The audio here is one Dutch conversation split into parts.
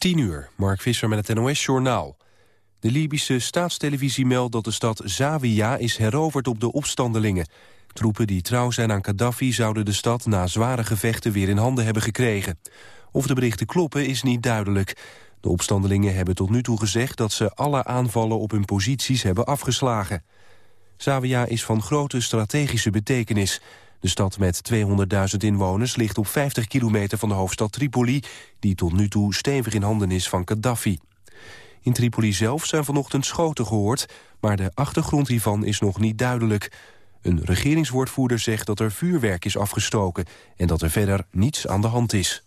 10 uur, Mark Visser met het NOS-journaal. De Libische staatstelevisie meldt dat de stad Zawiya is heroverd op de opstandelingen. Troepen die trouw zijn aan Gaddafi zouden de stad na zware gevechten weer in handen hebben gekregen. Of de berichten kloppen is niet duidelijk. De opstandelingen hebben tot nu toe gezegd dat ze alle aanvallen op hun posities hebben afgeslagen. Zawiya is van grote strategische betekenis. De stad met 200.000 inwoners ligt op 50 kilometer van de hoofdstad Tripoli... die tot nu toe stevig in handen is van Gaddafi. In Tripoli zelf zijn vanochtend schoten gehoord... maar de achtergrond hiervan is nog niet duidelijk. Een regeringswoordvoerder zegt dat er vuurwerk is afgestoken... en dat er verder niets aan de hand is.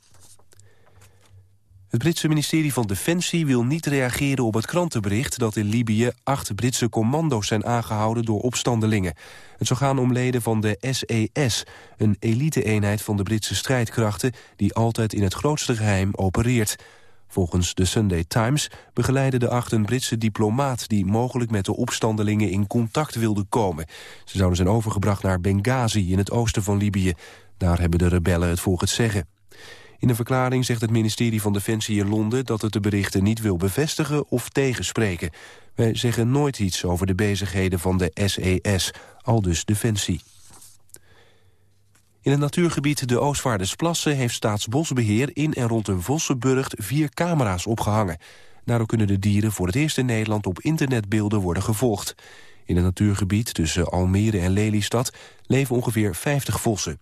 Het Britse ministerie van Defensie wil niet reageren op het krantenbericht... dat in Libië acht Britse commando's zijn aangehouden door opstandelingen. Het zou gaan om leden van de SES, een elite-eenheid van de Britse strijdkrachten... die altijd in het grootste geheim opereert. Volgens de Sunday Times begeleiden de acht een Britse diplomaat... die mogelijk met de opstandelingen in contact wilde komen. Ze zouden zijn overgebracht naar Benghazi in het oosten van Libië. Daar hebben de rebellen het voor zeggen. In een verklaring zegt het ministerie van Defensie in Londen... dat het de berichten niet wil bevestigen of tegenspreken. Wij zeggen nooit iets over de bezigheden van de SES, aldus Defensie. In het natuurgebied de Oostvaardersplassen heeft Staatsbosbeheer in en rond een Vossenburgt vier camera's opgehangen. Daardoor kunnen de dieren voor het eerst in Nederland op internetbeelden worden gevolgd. In het natuurgebied tussen Almere en Lelystad leven ongeveer 50 vossen.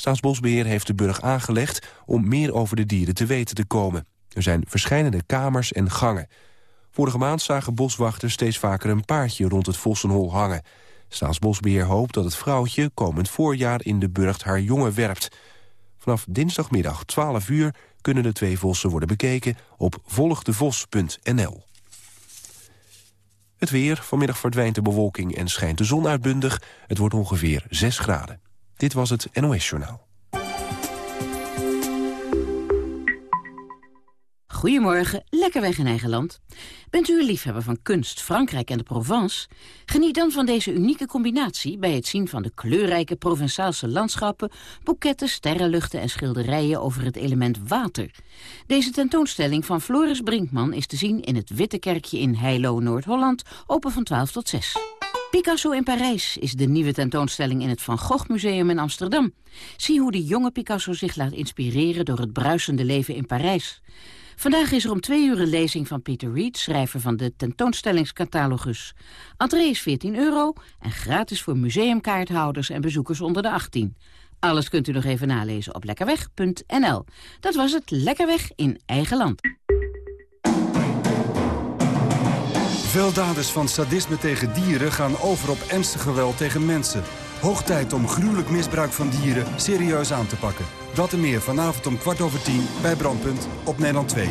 Staatsbosbeheer heeft de burg aangelegd om meer over de dieren te weten te komen. Er zijn verschillende kamers en gangen. Vorige maand zagen boswachters steeds vaker een paardje rond het Vossenhol hangen. Staatsbosbeheer hoopt dat het vrouwtje komend voorjaar in de burcht haar jongen werpt. Vanaf dinsdagmiddag 12 uur kunnen de twee vossen worden bekeken op volgdevos.nl. Het weer, vanmiddag verdwijnt de bewolking en schijnt de zon uitbundig. Het wordt ongeveer 6 graden. Dit was het NOS Journaal. Goedemorgen, lekker weg in eigen land. Bent u een liefhebber van kunst, Frankrijk en de Provence? Geniet dan van deze unieke combinatie bij het zien van de kleurrijke Provençaalse landschappen, boeketten, sterrenluchten en schilderijen over het element water. Deze tentoonstelling van Floris Brinkman is te zien in het Witte Kerkje in Heilo, Noord-Holland, open van 12 tot 6. Picasso in Parijs is de nieuwe tentoonstelling in het Van Gogh Museum in Amsterdam. Zie hoe de jonge Picasso zich laat inspireren door het bruisende leven in Parijs. Vandaag is er om twee uur een lezing van Peter Reed, schrijver van de tentoonstellingscatalogus. Entree is 14 euro en gratis voor museumkaarthouders en bezoekers onder de 18. Alles kunt u nog even nalezen op lekkerweg.nl. Dat was het Lekkerweg in eigen land. Veel daders van sadisme tegen dieren gaan over op ernstig geweld tegen mensen. Hoog tijd om gruwelijk misbruik van dieren serieus aan te pakken. Dat en meer vanavond om kwart over tien bij Brandpunt op Nederland 2.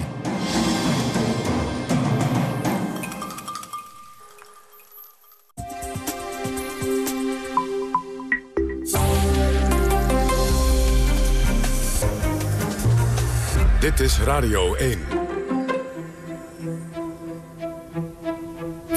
Dit is Radio 1.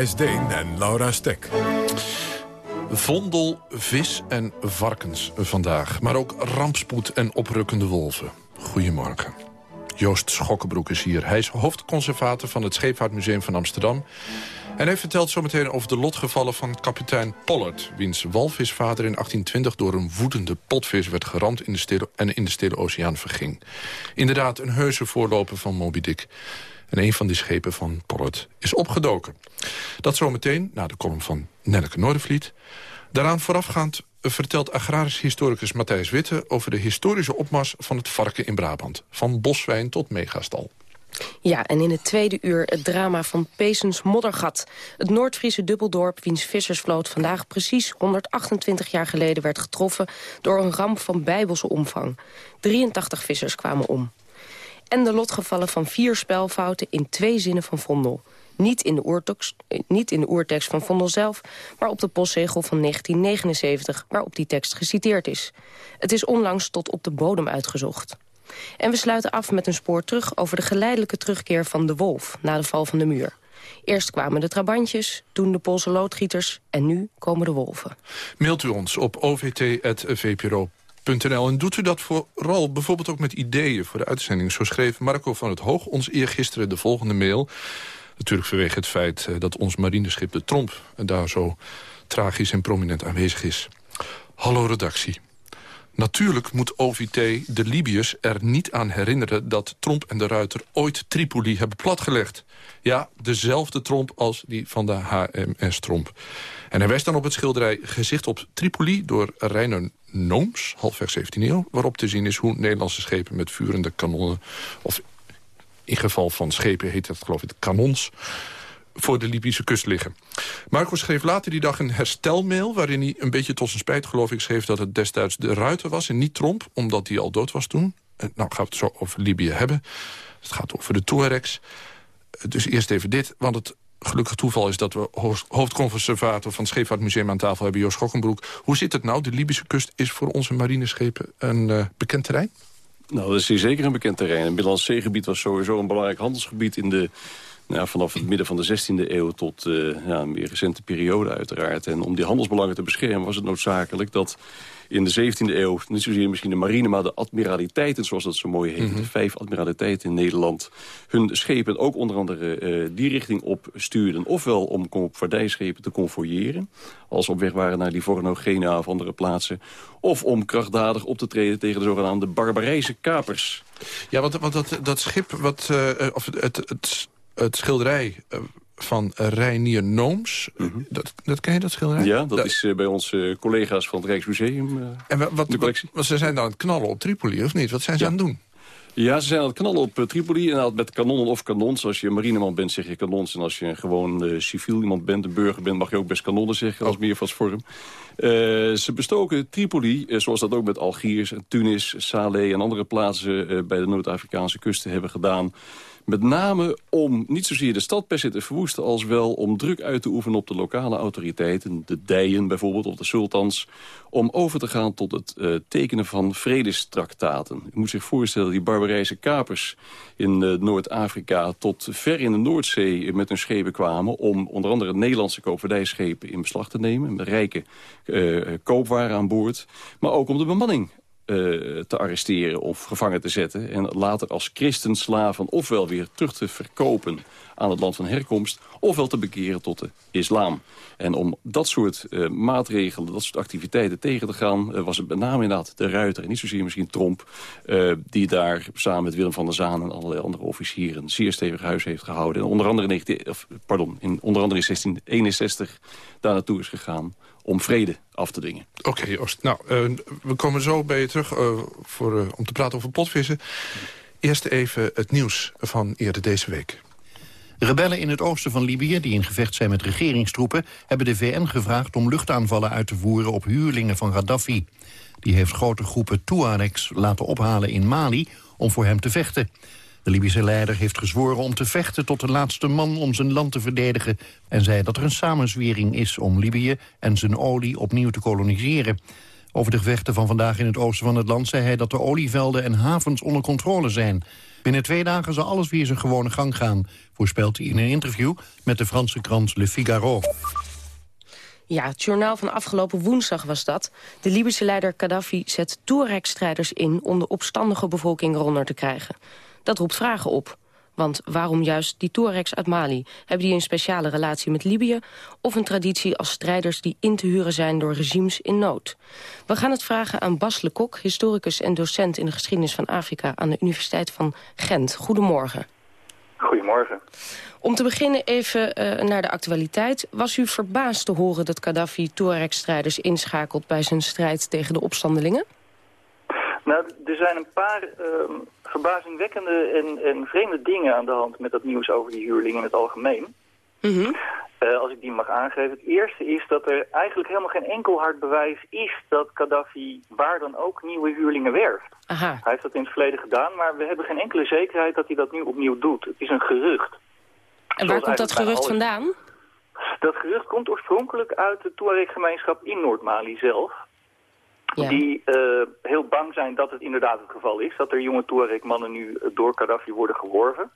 Deen en Laura Stek. Vondel, vis en varkens vandaag. Maar ook rampspoed en oprukkende wolven. Goedemorgen. Joost Schokkenbroek is hier. Hij is hoofdconservator van het Scheepvaartmuseum van Amsterdam. En hij vertelt zometeen over de lotgevallen van kapitein Pollard... wiens walvisvader in 1820 door een woedende potvis werd geramd... In de stille, en in de Stille Oceaan verging. Inderdaad, een heuse voorloper van Moby Dick. En een van die schepen van Pollard is opgedoken. Dat zometeen, na de column van Nelleke Noordervliet. Daaraan voorafgaand vertelt agrarisch historicus Matthijs Witte... over de historische opmars van het varken in Brabant. Van boswijn tot megastal. Ja, en in het tweede uur het drama van Peesens Moddergat. Het Noord-Friese dubbeldorp, wiens vissersvloot vandaag precies 128 jaar geleden werd getroffen door een ramp van bijbelse omvang. 83 vissers kwamen om. En de lotgevallen van vier spelfouten in twee zinnen van Vondel. Niet in, de oertekst, niet in de oertekst van Vondel zelf, maar op de postzegel van 1979... waarop die tekst geciteerd is. Het is onlangs tot op de bodem uitgezocht. En we sluiten af met een spoor terug over de geleidelijke terugkeer van de wolf... na de val van de muur. Eerst kwamen de trabantjes, toen de Poolse loodgieters en nu komen de wolven. Mailt u ons op ovt.vpro.nl en doet u dat vooral bijvoorbeeld ook met ideeën voor de uitzending. Zo schreef Marco van het Hoog ons eergisteren de volgende mail... Natuurlijk vanwege het feit eh, dat ons marineschip de Tromp... daar zo tragisch en prominent aanwezig is. Hallo redactie. Natuurlijk moet OVT de Libiërs er niet aan herinneren... dat Tromp en de Ruiter ooit Tripoli hebben platgelegd. Ja, dezelfde Tromp als die van de HMS Tromp. En hij wijst dan op het schilderij Gezicht op Tripoli... door Reiner Nooms, halfweg 17e eeuw... waarop te zien is hoe Nederlandse schepen met vurende kanonnen... of in geval van schepen heet dat geloof ik kanons voor de Libische kust liggen. Marco schreef later die dag een herstelmail... waarin hij een beetje tot zijn spijt geloof ik schreef... dat het destijds de Ruiter was en niet Tromp... omdat hij al dood was toen. Eh, nou, gaan we het zo over Libië hebben. Het gaat over de Tuaregs. Eh, dus eerst even dit, want het gelukkig toeval is... dat we hoofdconservator van het Scheepvaartmuseum aan tafel hebben... Joost Schokkenbroek. Hoe zit het nou? De Libische kust is voor onze marineschepen een uh, bekend terrein? Nou, dat is zeker een bekend terrein. Het Middellandse Zeegebied was sowieso een belangrijk handelsgebied... in de nou, vanaf het midden van de 16e eeuw tot uh, ja, een meer recente periode uiteraard. En om die handelsbelangen te beschermen was het noodzakelijk dat in de 17e eeuw... niet zozeer misschien de marine, maar de admiraliteiten, zoals dat zo mooi heet... Mhm. de vijf admiraliteiten in Nederland... hun schepen ook onder andere uh, die richting op stuurden. Ofwel om vaardijschepen te convoyeren... als ze op weg waren naar Livorno, Genua of andere plaatsen... of om krachtdadig op te treden tegen de zogenaamde barbarijse kapers. Ja, want, want dat, dat schip, wat, uh, of het, het het schilderij eh, van Reinier Nooms. Mhm. dat, dat, ken je, dat schilderij? Ja, dat, is uh, bij onze collega's van het Rijksmuseum en wat, de collectie. Wat, ze zijn dan aan het knallen op Tripoli, of niet? Wat zijn ze aan het doen? Ja, ze zijn aan het knallen op Tripoli. Inderdaad met kanonnen of kanons. Als je een marineman bent, zeg je kanons. En als je gewoon uh, civiel iemand bent, een burger bent... mag je ook best kanonnen zeggen, als meervastvorm. Ze bestoken Tripoli, zoals dat ook met Algiers, Tunis, Saleh... en andere plaatsen bij de Noord-Afrikaanse kusten hebben gedaan... Met name om niet zozeer de stad per se te verwoesten... als wel om druk uit te oefenen op de lokale autoriteiten... de dijen bijvoorbeeld, of de sultans... om over te gaan tot het tekenen van vredestraktaten. Je moet zich voorstellen, die barbarijse kapers in Noord-Afrika... tot ver in de Noordzee met hun schepen kwamen... om onder andere Nederlandse koopvaardijschepen in beslag te nemen... met rijke koopwaren aan boord. Maar ook om de bemanning uh, te arresteren of gevangen te zetten... en later als christenslaven ofwel weer terug te verkopen aan het land van herkomst... ofwel te bekeren tot de islam. En om dat soort uh, maatregelen, dat soort activiteiten tegen te gaan... Was het met name inderdaad de Ruiter en niet zozeer misschien Tromp... Die daar samen met Willem van der Zaan en allerlei andere officieren... zeer stevig huis heeft gehouden. En onder andere in, 19, of, pardon, in, onder andere in 1661 daar naartoe is gegaan om vrede af te dwingen. Oké, okay, Joost. Nou, uh, we komen zo bij je terug uh, voor, uh, om te praten over potvissen. Eerst even het nieuws van eerder deze week. Rebellen in het oosten van Libië, die in gevecht zijn met regeringstroepen... hebben de VN gevraagd om luchtaanvallen uit te voeren op huurlingen van Gaddafi. Die heeft grote groepen Tuaregs laten ophalen in Mali om voor hem te vechten. De Libische leider heeft gezworen om te vechten tot de laatste man om zijn land te verdedigen... en zei dat er een samenzwering is om Libië en zijn olie opnieuw te koloniseren. Over de gevechten van vandaag in het oosten van het land zei hij dat de olievelden en havens onder controle zijn. Binnen twee dagen zal alles weer zijn gewone gang gaan, voorspelt hij in een interview met de Franse krant Le Figaro. Ja, het journaal van afgelopen woensdag was dat. De Libische leider Gaddafi zet Touareg-strijders in om de opstandige bevolking eronder te krijgen. Dat roept vragen op. Want waarom juist die Tuaregs uit Mali? Hebben die een speciale relatie met Libië? Of een traditie als strijders die in te huren zijn door regimes in nood? We gaan het vragen aan Bas Lekok, historicus en docent in de geschiedenis van Afrika... aan de Universiteit van Gent. Goedemorgen. Goedemorgen. Om te beginnen even uh, naar de actualiteit. Was u verbaasd te horen dat Gaddafi Tuareg-strijders inschakelt... bij zijn strijd tegen de opstandelingen? Nou, er zijn een paar uh, verbazingwekkende en, en, vreemde dingen aan de hand met dat nieuws over die huurling in het algemeen. Mm als ik die mag aangeven. Het eerste is dat er eigenlijk helemaal geen enkel hard bewijs is dat Gaddafi waar dan ook nieuwe huurlingen werft. Aha. Hij heeft dat in het verleden gedaan, maar we hebben geen enkele zekerheid dat hij dat nu opnieuw doet. Het is een gerucht. En waar komt dat gerucht vandaan? Dat gerucht komt oorspronkelijk uit de Tuareg-gemeenschap in Noord-Mali zelf. Die uh, heel bang zijn dat het inderdaad het geval is. Dat er jonge Tuareg-mannen nu door Gaddafi worden geworven.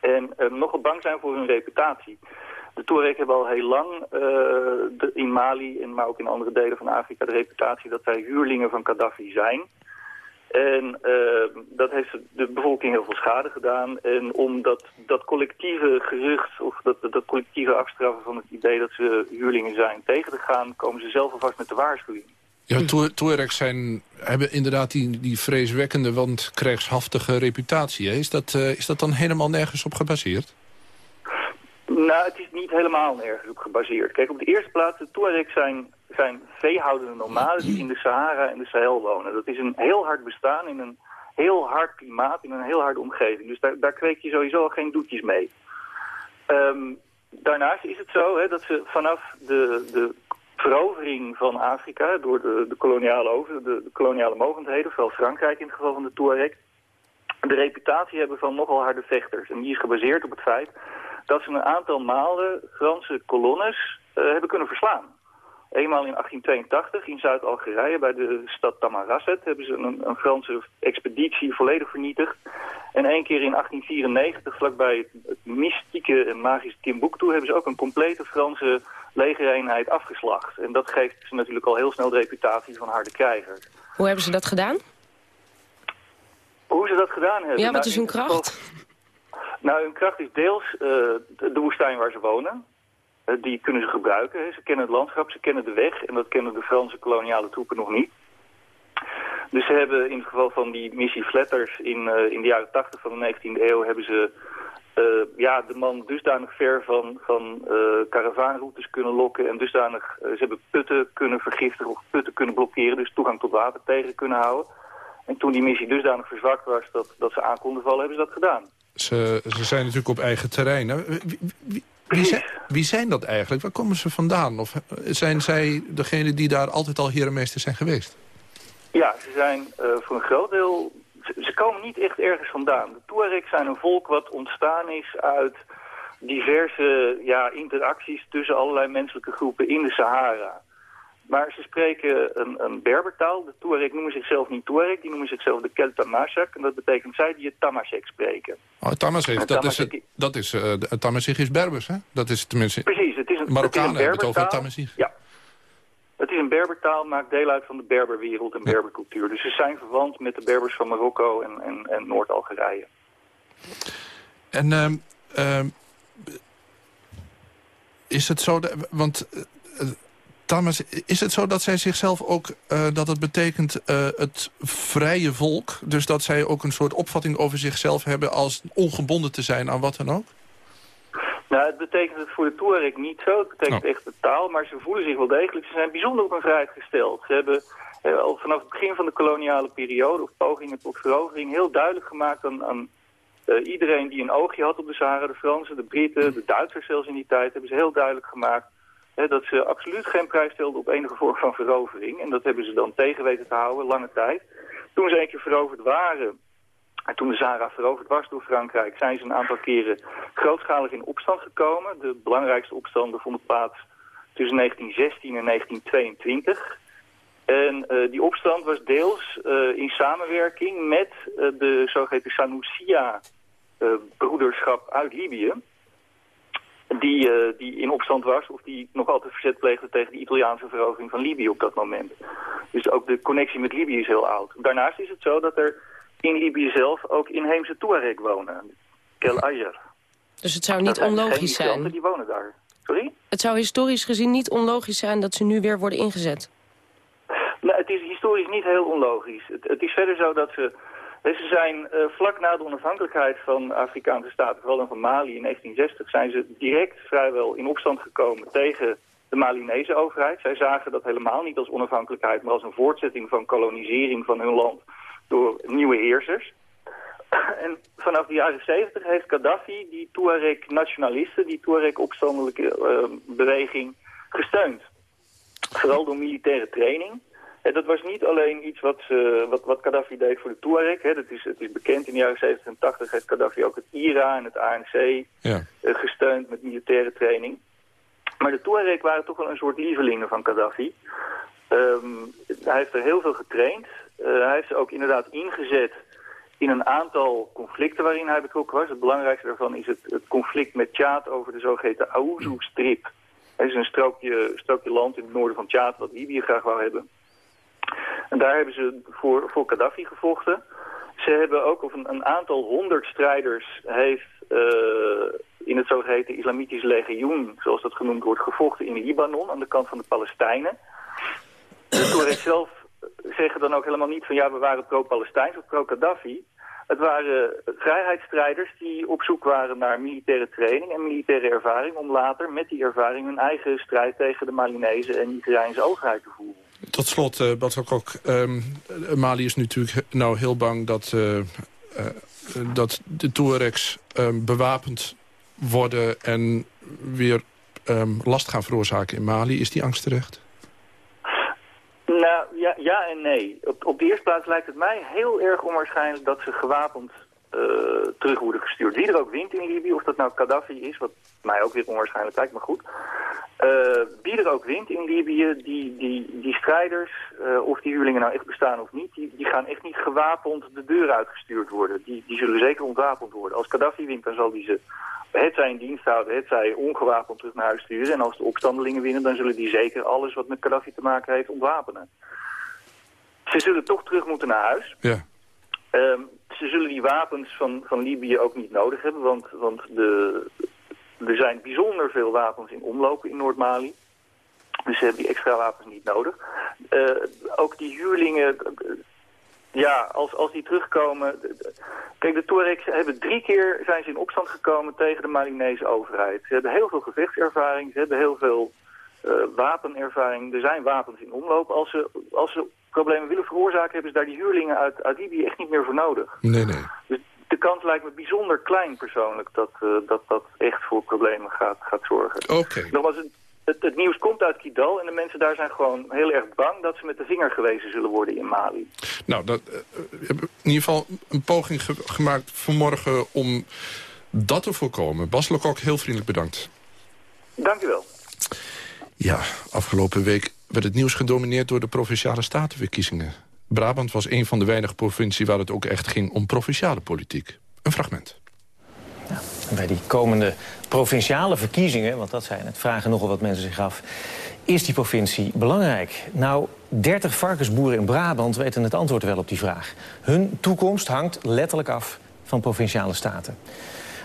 En uh, nogal bang zijn voor hun reputatie. De Tuareg hebben al heel lang in Mali, en maar ook in andere delen van Afrika, de reputatie dat zij huurlingen van Gaddafi zijn. En dat heeft de bevolking heel veel schade gedaan. En om dat, dat collectieve gerucht, of dat, dat collectieve afstraffen van het idee dat ze huurlingen zijn tegen te gaan, komen ze zelf alvast met de waarschuwing. Ja, Tuaregs zijn, hebben inderdaad die, die vreeswekkende, want krijgshaftige reputatie. Is, dat, uh, is dat dan helemaal nergens op gebaseerd? Nou, het is niet helemaal nergens op gebaseerd. Kijk, op de eerste plaats, de zijn, zijn veehoudende nomaden die in de Sahara en de Sahel wonen. Dat is een heel hard bestaan in een heel hard klimaat, in een heel harde omgeving. Dus daar, daar kweek je sowieso geen doetjes mee. Um, daarnaast is het zo hè, dat ze vanaf de, de verovering van Afrika door de, de koloniale over, de, koloniale mogendheden, vooral Frankrijk in het geval van de Tuareg, de reputatie hebben van nogal harde vechters. En die is gebaseerd op het feit dat ze een aantal malen Franse kolonnes uh, hebben kunnen verslaan. Eenmaal in 1882 in Zuid-Algerije bij de stad Tamarasset hebben ze een, een, Franse expeditie volledig vernietigd. En één keer in 1894 vlakbij het, het mystieke en magische Timbuktu hebben ze ook een complete Franse legereenheid afgeslacht. En dat geeft ze natuurlijk al heel snel de reputatie van harde krijgers. Hoe hebben ze dat gedaan? Hoe ze dat gedaan hebben? Ja, wat is hun kracht? Nou, hun kracht is deels uh, de, de woestijn waar ze wonen. Uh, die kunnen ze gebruiken. Hè. Ze kennen het landschap, ze kennen de weg. En dat kennen de Franse koloniale troepen nog niet. Dus ze hebben in het geval van die missie Flatters in, uh, in de jaren 80 van de 19e eeuw... hebben ze ja, de man dusdanig ver van, van karavaanroutes kunnen lokken... en dusdanig, ze hebben putten kunnen vergiftigen of putten kunnen blokkeren... dus toegang tot water tegen kunnen houden. En toen die missie dusdanig verzwakt was dat, dat ze aan konden vallen, hebben ze dat gedaan. Ze, ze zijn natuurlijk op eigen terrein. Nou, wie, wie, wie, zijn, wie, zijn, dat eigenlijk? Waar komen ze vandaan? Of zijn zij degene die daar altijd al herenmeester zijn geweest? Ja, ze zijn voor een groot deel... Ze, komen niet echt ergens vandaan. De Tuaregs zijn een volk wat ontstaan is uit diverse ja, interacties... tussen allerlei menselijke groepen in de Sahara. Maar ze spreken een, een Berbertaal. De Tuareg noemen zichzelf niet Tuareg, die noemen zichzelf de Keltamashek. En dat betekent zij die het Tamashek spreken. Oh, Tamashek, dat, is, het, dat is, uh, Tamashek is Berbers, hè? Dat is tenminste... Precies, het is een, Marokkanen het is een hebben het over Tamashek. Ja. Het is een Berbertaal, maakt deel uit van de Berberwereld en Berbercultuur. Dus ze zijn verwant met de Berbers van Marokko en, en, en Noord-Algerije. En uh, uh, is het zo, want... Uh, Thomas, is het zo dat zij zichzelf ook, uh, dat het betekent uh, het vrije volk... dus dat zij ook een soort opvatting over zichzelf hebben... als ongebonden te zijn aan wat dan ook? Nou, het betekent het voor de Tuareg niet zo. Het betekent Oh. echt de taal, maar ze voelen zich wel degelijk. Ze zijn bijzonder op hun vrijheid gesteld. Ze hebben eh, al vanaf het begin van de koloniale periode... of pogingen tot verovering heel duidelijk gemaakt aan... aan uh, iedereen die een oogje had op de Sahara, de Fransen, de Britten, de Duitsers zelfs in die tijd... hebben ze heel duidelijk gemaakt Hè, dat ze absoluut geen prijs stelden op enige vorm van verovering. En dat hebben ze dan tegen weten te houden, lange tijd. Toen ze een keer veroverd waren, en toen de Sahara veroverd was door Frankrijk... zijn ze een aantal keren grootschalig in opstand gekomen. De belangrijkste opstanden vonden plaats tussen 1916 en 1922... En uh, die opstand was deels uh, in samenwerking met uh, de zogeheten Sanusia-broederschap uit Libië die, die in opstand was of die nog altijd verzet pleegde tegen de Italiaanse verovering van Libië op dat moment. Dus ook de connectie met Libië is heel oud. Daarnaast is het zo dat er in Libië zelf ook inheemse Tuareg wonen. Kel Ayer. Dus het zou niet onlogisch zijn? Die wonen daar. Sorry? Het zou historisch gezien niet onlogisch zijn dat ze nu weer worden ingezet? Nou, het is historisch niet heel onlogisch. Het, het is verder zo dat ze... Ze zijn uh, vlak na de onafhankelijkheid van Afrikaanse staten, vooral dan van Mali in 1960, zijn ze direct vrijwel in opstand gekomen tegen de Malinese overheid. Zij zagen dat helemaal niet als onafhankelijkheid, maar als een voortzetting van kolonisering van hun land door nieuwe heersers. En vanaf de jaren 70 heeft Gaddafi die Tuareg-nationalisten, die Tuareg-opstandelijke uh, beweging, gesteund. Vooral door militaire training. En dat was niet alleen iets wat, uh, wat, wat Gaddafi deed voor de Tuareg. Hè. Dat is, het is bekend, in de jaren 70 en 80 heeft Gaddafi ook het IRA en het ANC ja. uh, gesteund met militaire training. Maar de Tuareg waren toch wel een soort lievelingen van Gaddafi. Um, hij heeft er heel veel getraind. Uh, hij heeft ze ook inderdaad ingezet in een aantal conflicten waarin hij betrokken was. Het belangrijkste daarvan is het, conflict met Tjaad over de zogeheten Aouzou-strip. Het is een strookje, strookje land in het noorden van Tjaad wat Libië graag wou hebben. En daar hebben ze voor, voor Gaddafi gevochten. Ze hebben ook, of een, aantal honderd strijders heeft uh, in het zogeheten Islamitische legioen, zoals dat genoemd wordt, gevochten in Libanon aan de kant van de Palestijnen. De Touareg zelf zeggen dan ook helemaal niet van ja, we waren pro-Palestijns of pro-Gaddafi. Het waren vrijheidsstrijders die op zoek waren naar militaire training en militaire ervaring... om later met die ervaring hun eigen strijd tegen de Malinese en Nigeriaanse overheid te voeren. Tot slot, uh, um, Mali is natuurlijk nou heel bang dat, uh, uh, dat de Tuaregs um, bewapend worden... en weer um, last gaan veroorzaken in Mali. Is die angst terecht? Nou, ja, en nee. Op, op de eerste plaats lijkt het mij heel erg onwaarschijnlijk dat ze gewapend uh, terug worden gestuurd. Wie er ook wint in Libië, of dat nou Gaddafi is, wat mij ook weer onwaarschijnlijk lijkt, maar goed. Uh, wie er ook wint in Libië, die, die, die strijders, uh, of die huurlingen nou echt bestaan of niet, die, die gaan echt niet gewapend de deur uitgestuurd worden. Die, die zullen zeker ontwapend worden. Als Gaddafi wint, dan zal die ze het zij in dienst houden, het zij ongewapend terug naar huis sturen. En als de opstandelingen winnen, dan zullen die zeker alles wat met Gaddafi te maken heeft ontwapenen. Ze zullen toch terug moeten naar huis. Ja. Um, ze zullen die wapens van, van Libië ook niet nodig hebben, want, want de, er zijn bijzonder veel wapens in omlopen in Noord-Mali. Dus ze hebben die extra wapens niet nodig. Uh, ook die huurlingen, ja, als, als die terugkomen... Kijk, de Tuaregs hebben drie keer zijn ze in opstand gekomen tegen de Malinese overheid. Ze hebben heel veel gevechtservaring, ze hebben heel veel uh, wapenervaring. Er zijn wapens in omloop. Als ze, als ze problemen willen veroorzaken, hebben ze daar die huurlingen uit, uit Libië echt niet meer voor nodig. Nee, nee. Dus de kans lijkt me bijzonder klein persoonlijk dat uh, dat, dat echt voor problemen gaat, gaat zorgen. Oké. Okay. Nogmaals, het, het, nieuws komt uit Kidal en de mensen daar zijn gewoon heel erg bang dat ze met de vinger gewezen zullen worden in Mali. Nou, dat, uh, we hebben in ieder geval een poging ge gemaakt vanmorgen om dat te voorkomen. Bas Lecoq, heel vriendelijk bedankt. Dank u wel. Ja, afgelopen week werd het nieuws gedomineerd door de Provinciale Statenverkiezingen. Brabant was een van de weinige provincies waar het ook echt ging om provinciale politiek. Een fragment. Bij die komende provinciale verkiezingen, want dat zijn het, vragen nogal wat mensen zich af. Is die provincie belangrijk? Nou, 30 varkensboeren in Brabant weten het antwoord wel op die vraag. Hun toekomst hangt letterlijk af van provinciale staten.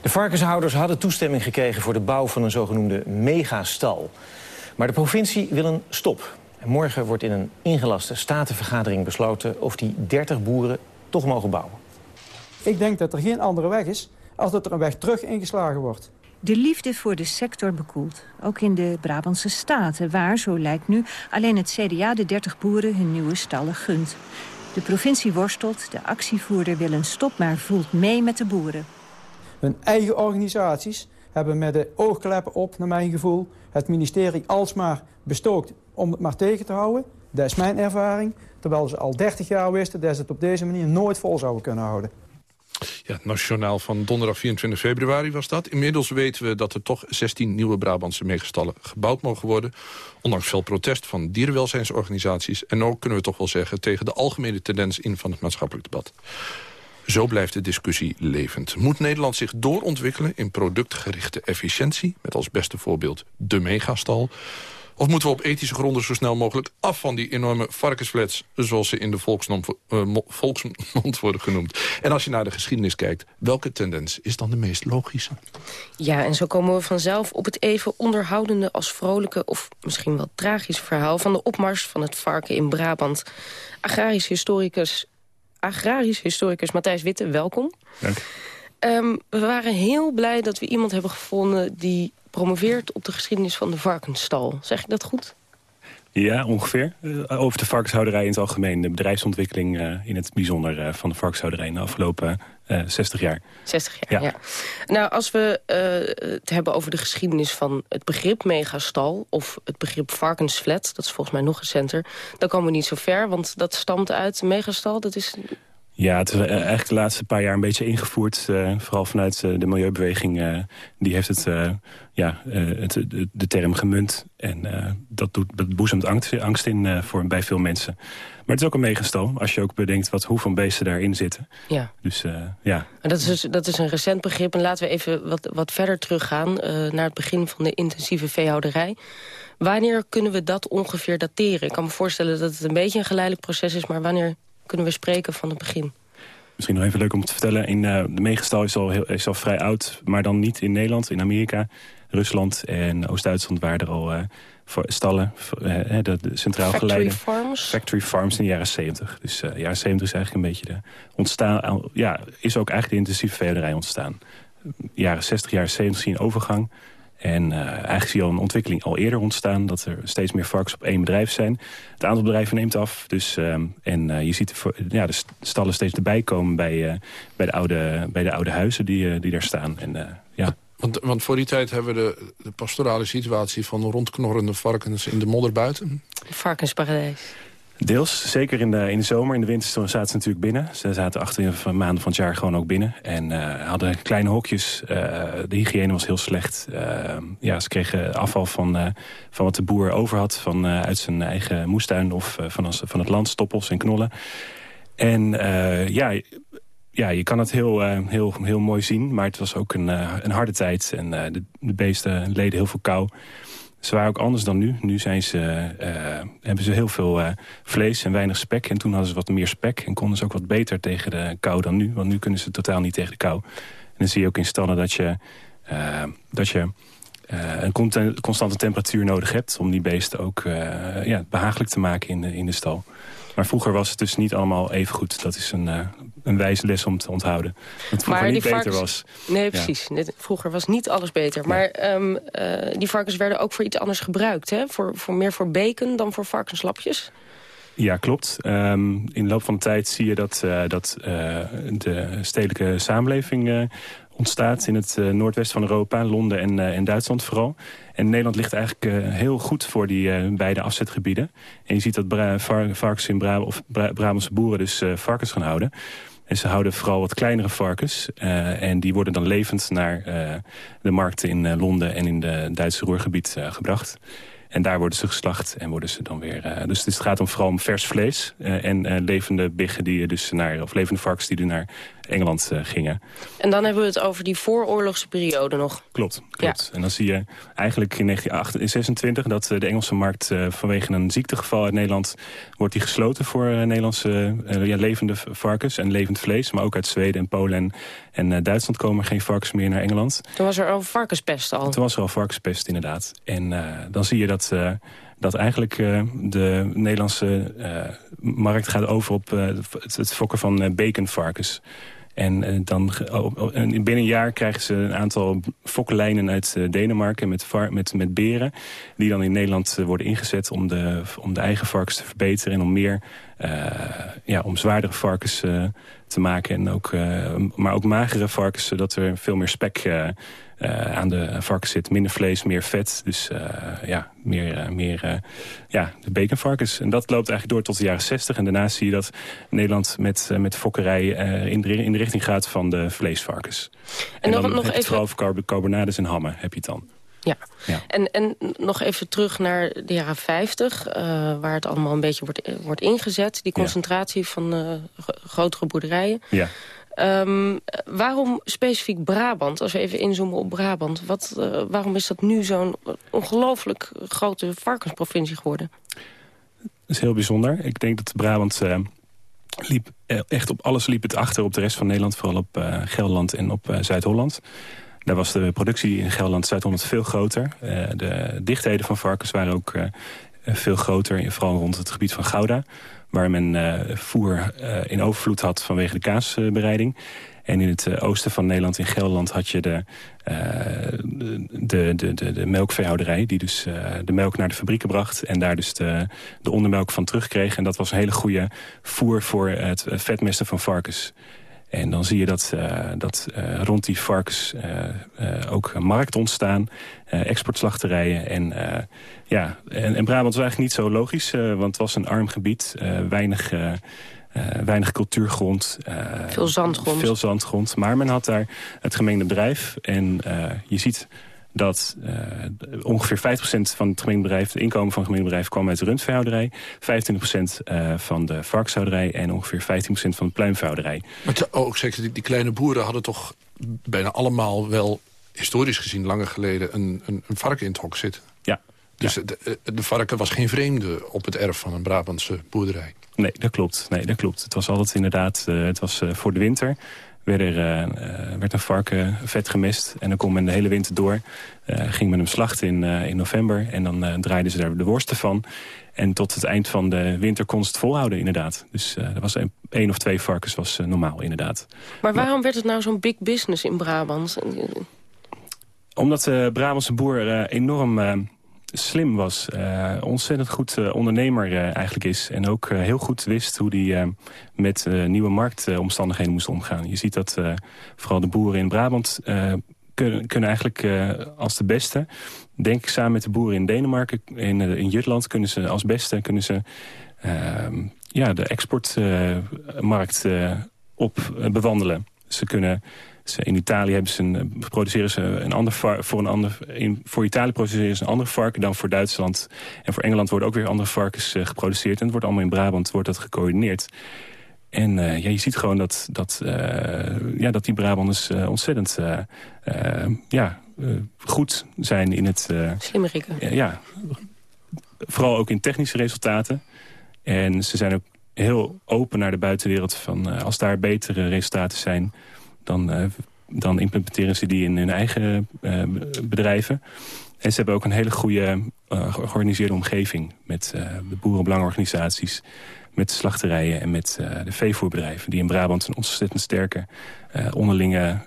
De varkenshouders hadden toestemming gekregen voor de bouw van een zogenoemde megastal. Maar de provincie wil een stop. En morgen wordt in een ingelaste statenvergadering besloten... of die 30 boeren toch mogen bouwen. Ik denk dat er geen andere weg is als dat er een weg terug ingeslagen wordt. De liefde voor de sector bekoelt. Ook in de Brabantse Staten, waar, zo lijkt nu... alleen het CDA de 30 boeren hun nieuwe stallen gunt. De provincie worstelt, de actievoerder wil een stop... maar voelt mee met de boeren. Hun eigen organisaties hebben met de oogkleppen op, naar mijn gevoel... het ministerie alsmaar bestookt om het maar tegen te houden. Dat is mijn ervaring. Terwijl ze al 30 jaar wisten dat ze het op deze manier nooit vol zouden kunnen houden. Ja, het nationaal van donderdag 24 februari was dat. Inmiddels weten we dat er toch 16 nieuwe Brabantse megastallen gebouwd mogen worden. Ondanks veel protest van dierenwelzijnsorganisaties. En ook kunnen we toch wel zeggen tegen de algemene tendens in van het maatschappelijk debat. Zo blijft de discussie levend. Moet Nederland zich doorontwikkelen in productgerichte efficiëntie... met als beste voorbeeld de megastal... Of moeten we op ethische gronden zo snel mogelijk af van die enorme varkensflats... zoals ze in de volksmond, volksmond worden genoemd? En als je naar de geschiedenis kijkt, welke tendens is dan de meest logische? Ja, en zo komen we vanzelf op het even onderhoudende als vrolijke... of misschien wel tragisch verhaal van de opmars van het varken in Brabant. Agrarisch historicus, agrarisch historicus Matthijs Witte, welkom. Dank. Um, we waren heel blij dat we iemand hebben gevonden... die promoveert op de geschiedenis van de varkensstal. Zeg ik dat goed? Ja, ongeveer. Uh, over de varkenshouderij in het algemeen. De bedrijfsontwikkeling uh, in het bijzonder uh, van de varkenshouderij in de afgelopen 60 jaar. 60 jaar, ja. ja. Nou, als we het hebben over de geschiedenis van het begrip megastal... of het begrip varkensflat, dat is volgens mij nog recenter... dan komen we niet zo ver, want dat stamt uit megastal. Dat is ja, het is eigenlijk de laatste paar jaar een beetje ingevoerd. Uh, vooral vanuit uh, de milieubeweging. Uh, die heeft het, ja, het, de, de, term gemunt. En dat, doet, dat boezemt angst, angst in voor, bij veel mensen. Maar het is ook een megastal. Als je ook bedenkt wat, hoeveel beesten daarin zitten. Ja. Dus ja. En dat, is dus, dat is een recent begrip. En laten we even wat, wat verder teruggaan. naar het begin van de intensieve veehouderij. Wanneer kunnen we dat ongeveer dateren? Ik kan me voorstellen dat het een beetje een geleidelijk proces is. Maar wanneer kunnen we spreken van het begin. Misschien nog even leuk om te vertellen. In, uh, de meegestal is al, heel, is al vrij oud, maar dan niet in Nederland. In Amerika, Rusland en Oost-Duitsland waren er al uh, stallen. Uh, de, de, centraal Factory geleide. farms? Factory farms in de jaren 70. Dus de jaren 70 is eigenlijk een beetje de ontstaan. Ja, is ook eigenlijk de intensieve veehouderij ontstaan. Jaren 60, jaren 70 zie je een overgang. En uh, eigenlijk zie je al een ontwikkeling al eerder ontstaan... dat er steeds meer varkens op één bedrijf zijn. Het aantal bedrijven neemt af. Dus, uh, en uh, je ziet de, ja, de stallen steeds erbij komen bij, bij, de, oude, bij de oude huizen die, die daar staan. En, ja. Want, want voor die tijd hebben we de, de pastorale situatie... van rondknorrende varkens in de modder buiten. Varkensparadijs. Deels, zeker in de, in de zomer. In de winter zaten ze natuurlijk binnen. Ze zaten achter maanden van het jaar gewoon ook binnen. En uh, hadden kleine hokjes. Uh, de hygiëne was heel slecht. Uh, ja, ze kregen afval van, van wat de boer over had. Van, uit zijn eigen moestuin of van, van het land, stoppels en knollen. En ja, ja, je kan het heel, heel, heel mooi zien. Maar het was ook een, een harde tijd. En de, de beesten leden heel veel kou. Ze waren ook anders dan nu. Nu zijn ze, uh, hebben ze heel veel uh, vlees en weinig spek. En toen hadden ze wat meer spek en konden ze ook wat beter tegen de kou dan nu. Want nu kunnen ze totaal niet tegen de kou. En dan zie je ook in stallen dat je, dat je een constante temperatuur nodig hebt... om die beesten ook ja, behagelijk te maken in de, in de stal. Maar vroeger was het dus niet allemaal even goed. Dat is een, een wijze les om te onthouden. Dat vroeger maar niet beter was. Nee, precies. vroeger was niet alles beter. Maar um, uh, die varkens werden ook voor iets anders gebruikt. Hè? Voor, voor meer voor bacon dan voor varkenslapjes. Ja, klopt. Um, in de loop van de tijd zie je dat, uh, dat de stedelijke samenleving ontstaat in het uh, noordwesten van Europa, Londen en, uh, en Duitsland vooral. En Nederland ligt eigenlijk uh, heel goed voor die beide afzetgebieden. En je ziet dat varkens in of Bra Brabantse boeren dus varkens gaan houden. En ze houden vooral wat kleinere varkens. en die worden dan levend naar de markten in Londen en in de Duitse Roergebied gebracht. En daar worden ze geslacht en worden ze dan weer... Uh, dus het gaat om vooral om vers vlees uh, en uh, levende biggen die dus naar... of levende varkens die er naar Engeland gingen. En dan hebben we het over die vooroorlogse periode nog. Klopt, klopt. Ja. En dan zie je eigenlijk in 1926 dat de Engelse markt vanwege een ziektegeval uit Nederland... wordt die gesloten voor Nederlandse ja, levende varkens en levend vlees. Maar ook uit Zweden en Polen en, en Duitsland komen geen varkens meer naar Engeland. Toen was er al varkenspest al. Toen was er al varkenspest inderdaad. En dan zie je dat dat, uh, dat eigenlijk uh, de Nederlandse uh, markt gaat over op het, het, fokken van baconvarkens. En dan binnen een jaar krijgen ze een aantal foklijnen uit Denemarken met, met, met beren. Die dan in Nederland worden ingezet om de, om de eigen varkens te verbeteren. En om meer, ja, om zwaardere varkens te maken. En ook, maar ook magere varkens, zodat er veel meer spek uh, aan de varkens zit. Minder vlees, meer vet. Dus uh, ja, meer, uh, meer ja, de baconvarkens. En dat loopt eigenlijk door tot de jaren 60. En daarna zie je dat Nederland met, met fokkerij in, de, in de richting gaat van de vleesvarkens. En, en dan nog, nog heb je het vooral carbonades en hammen heb je het dan. Ja. ja. En, en nog even terug naar de jaren 50, uh, waar het allemaal een beetje wordt, wordt ingezet. Die concentratie ja. van uh, grotere boerderijen. Ja. Um, waarom specifiek Brabant? Als we even inzoomen op Brabant. Wat, uh, waarom is dat nu zo'n ongelooflijk grote varkensprovincie geworden? Dat is heel bijzonder. Ik denk dat Brabant uh, liep, echt op alles liep het achter op de rest van Nederland. Vooral op uh, Gelderland en op Zuid-Holland. Daar was de productie in Gelderland, Zuid-Holland veel groter. de dichtheden van varkens waren ook veel groter. Vooral rond het gebied van Gouda. waar men voer in overvloed had vanwege de kaasbereiding. En in het oosten van Nederland, in Gelderland, had je de, de, de, de, de, melkveehouderij... die dus de melk naar de fabrieken bracht en daar dus de, de ondermelk van terugkreeg. En dat was een hele goede voer voor het vetmesten van varkens. En dan zie je dat, uh, dat uh, rond die varkens uh, ook markten ontstaan, exportslachterijen. En, ja, en, en, Brabant was eigenlijk niet zo logisch, want het was een arm gebied, weinig... weinig cultuurgrond. veel zandgrond. Veel zandgrond. Maar men had daar het gemengde bedrijf. En je ziet dat uh, ongeveer 50% van het gemeentebedrijf, het inkomen van het gemeentebedrijf kwam uit de rundveehouderij, 25% uh, van de varkenshouderij en ongeveer 15% van de pluimveehouderij. Maar ook zeker, die, die, kleine boeren hadden toch bijna allemaal wel, historisch gezien, langer geleden, een, een, een varken in het hok zitten? Ja. Dus de, de varken was geen vreemde op het erf van een Brabantse boerderij? Nee, dat klopt. Nee, dat klopt. Het was altijd inderdaad, uh, het was uh, voor de winter werd, er, uh, werd een varken vet gemist. En dan kon men de hele winter door. Uh, ging men hem slachten in, uh, in november. En dan draaiden ze daar de worsten van. En tot het eind van de winter kon ze het volhouden, inderdaad. Dus er was een, één of twee varkens was normaal, inderdaad. Maar waarom werd het nou zo'n big business in Brabant? Omdat de Brabantse boer enorm slim was. Uh, ontzettend goed uh, ondernemer uh, eigenlijk is. En ook heel goed wist hoe hij met nieuwe marktomstandigheden moest omgaan. Je ziet dat vooral de boeren in Brabant kunnen, kunnen eigenlijk als de beste... denk ik samen met de boeren in Denemarken, in, in Jutland... kunnen ze als beste kunnen ze, ehm, ja, de exportmarkt op bewandelen. Ze kunnen in Italië hebben ze een, eh, produceren ze een ander voor een ander. In, voor Italië produceren ze een ander varken dan voor Duitsland. En voor Engeland worden ook weer andere varkens uh, geproduceerd. En het wordt allemaal in Brabant wordt dat gecoördineerd. En uh, ja, je ziet gewoon dat, dat, uh, ja, dat die Brabanders uh, ontzettend ja, goed zijn in het... Slimmerikken. ja, vooral ook in technische resultaten. En ze zijn ook heel open naar de buitenwereld. Van, als daar betere resultaten zijn dan, uh, dan implementeren ze die in hun eigen uh, bedrijven. En ze hebben ook een hele goede uh, georganiseerde omgeving... met de boerenbelangorganisaties, met slachterijen... en met de veevoerbedrijven... die in Brabant een ontzettend sterke onderlinge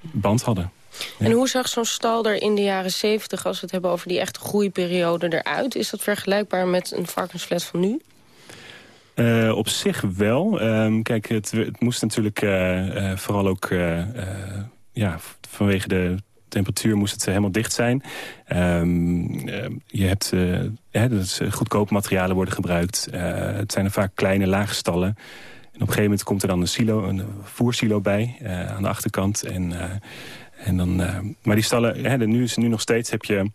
band hadden. En hoe zag zo'n stal er in de jaren 70, als we het hebben over die echte groeiperiode, eruit? Is dat vergelijkbaar met een varkensflat van nu? Uh, op zich wel. Um, kijk, het, het, moest natuurlijk uh, uh, vooral ook ja, vanwege de temperatuur moest het helemaal dicht zijn. Um, je hebt dus goedkope materialen worden gebruikt. het zijn er vaak kleine lage stallen. En op een gegeven moment komt er dan een silo, een voersilo bij aan de achterkant. En, en dan, maar die stallen, hè, nu nu nog steeds heb je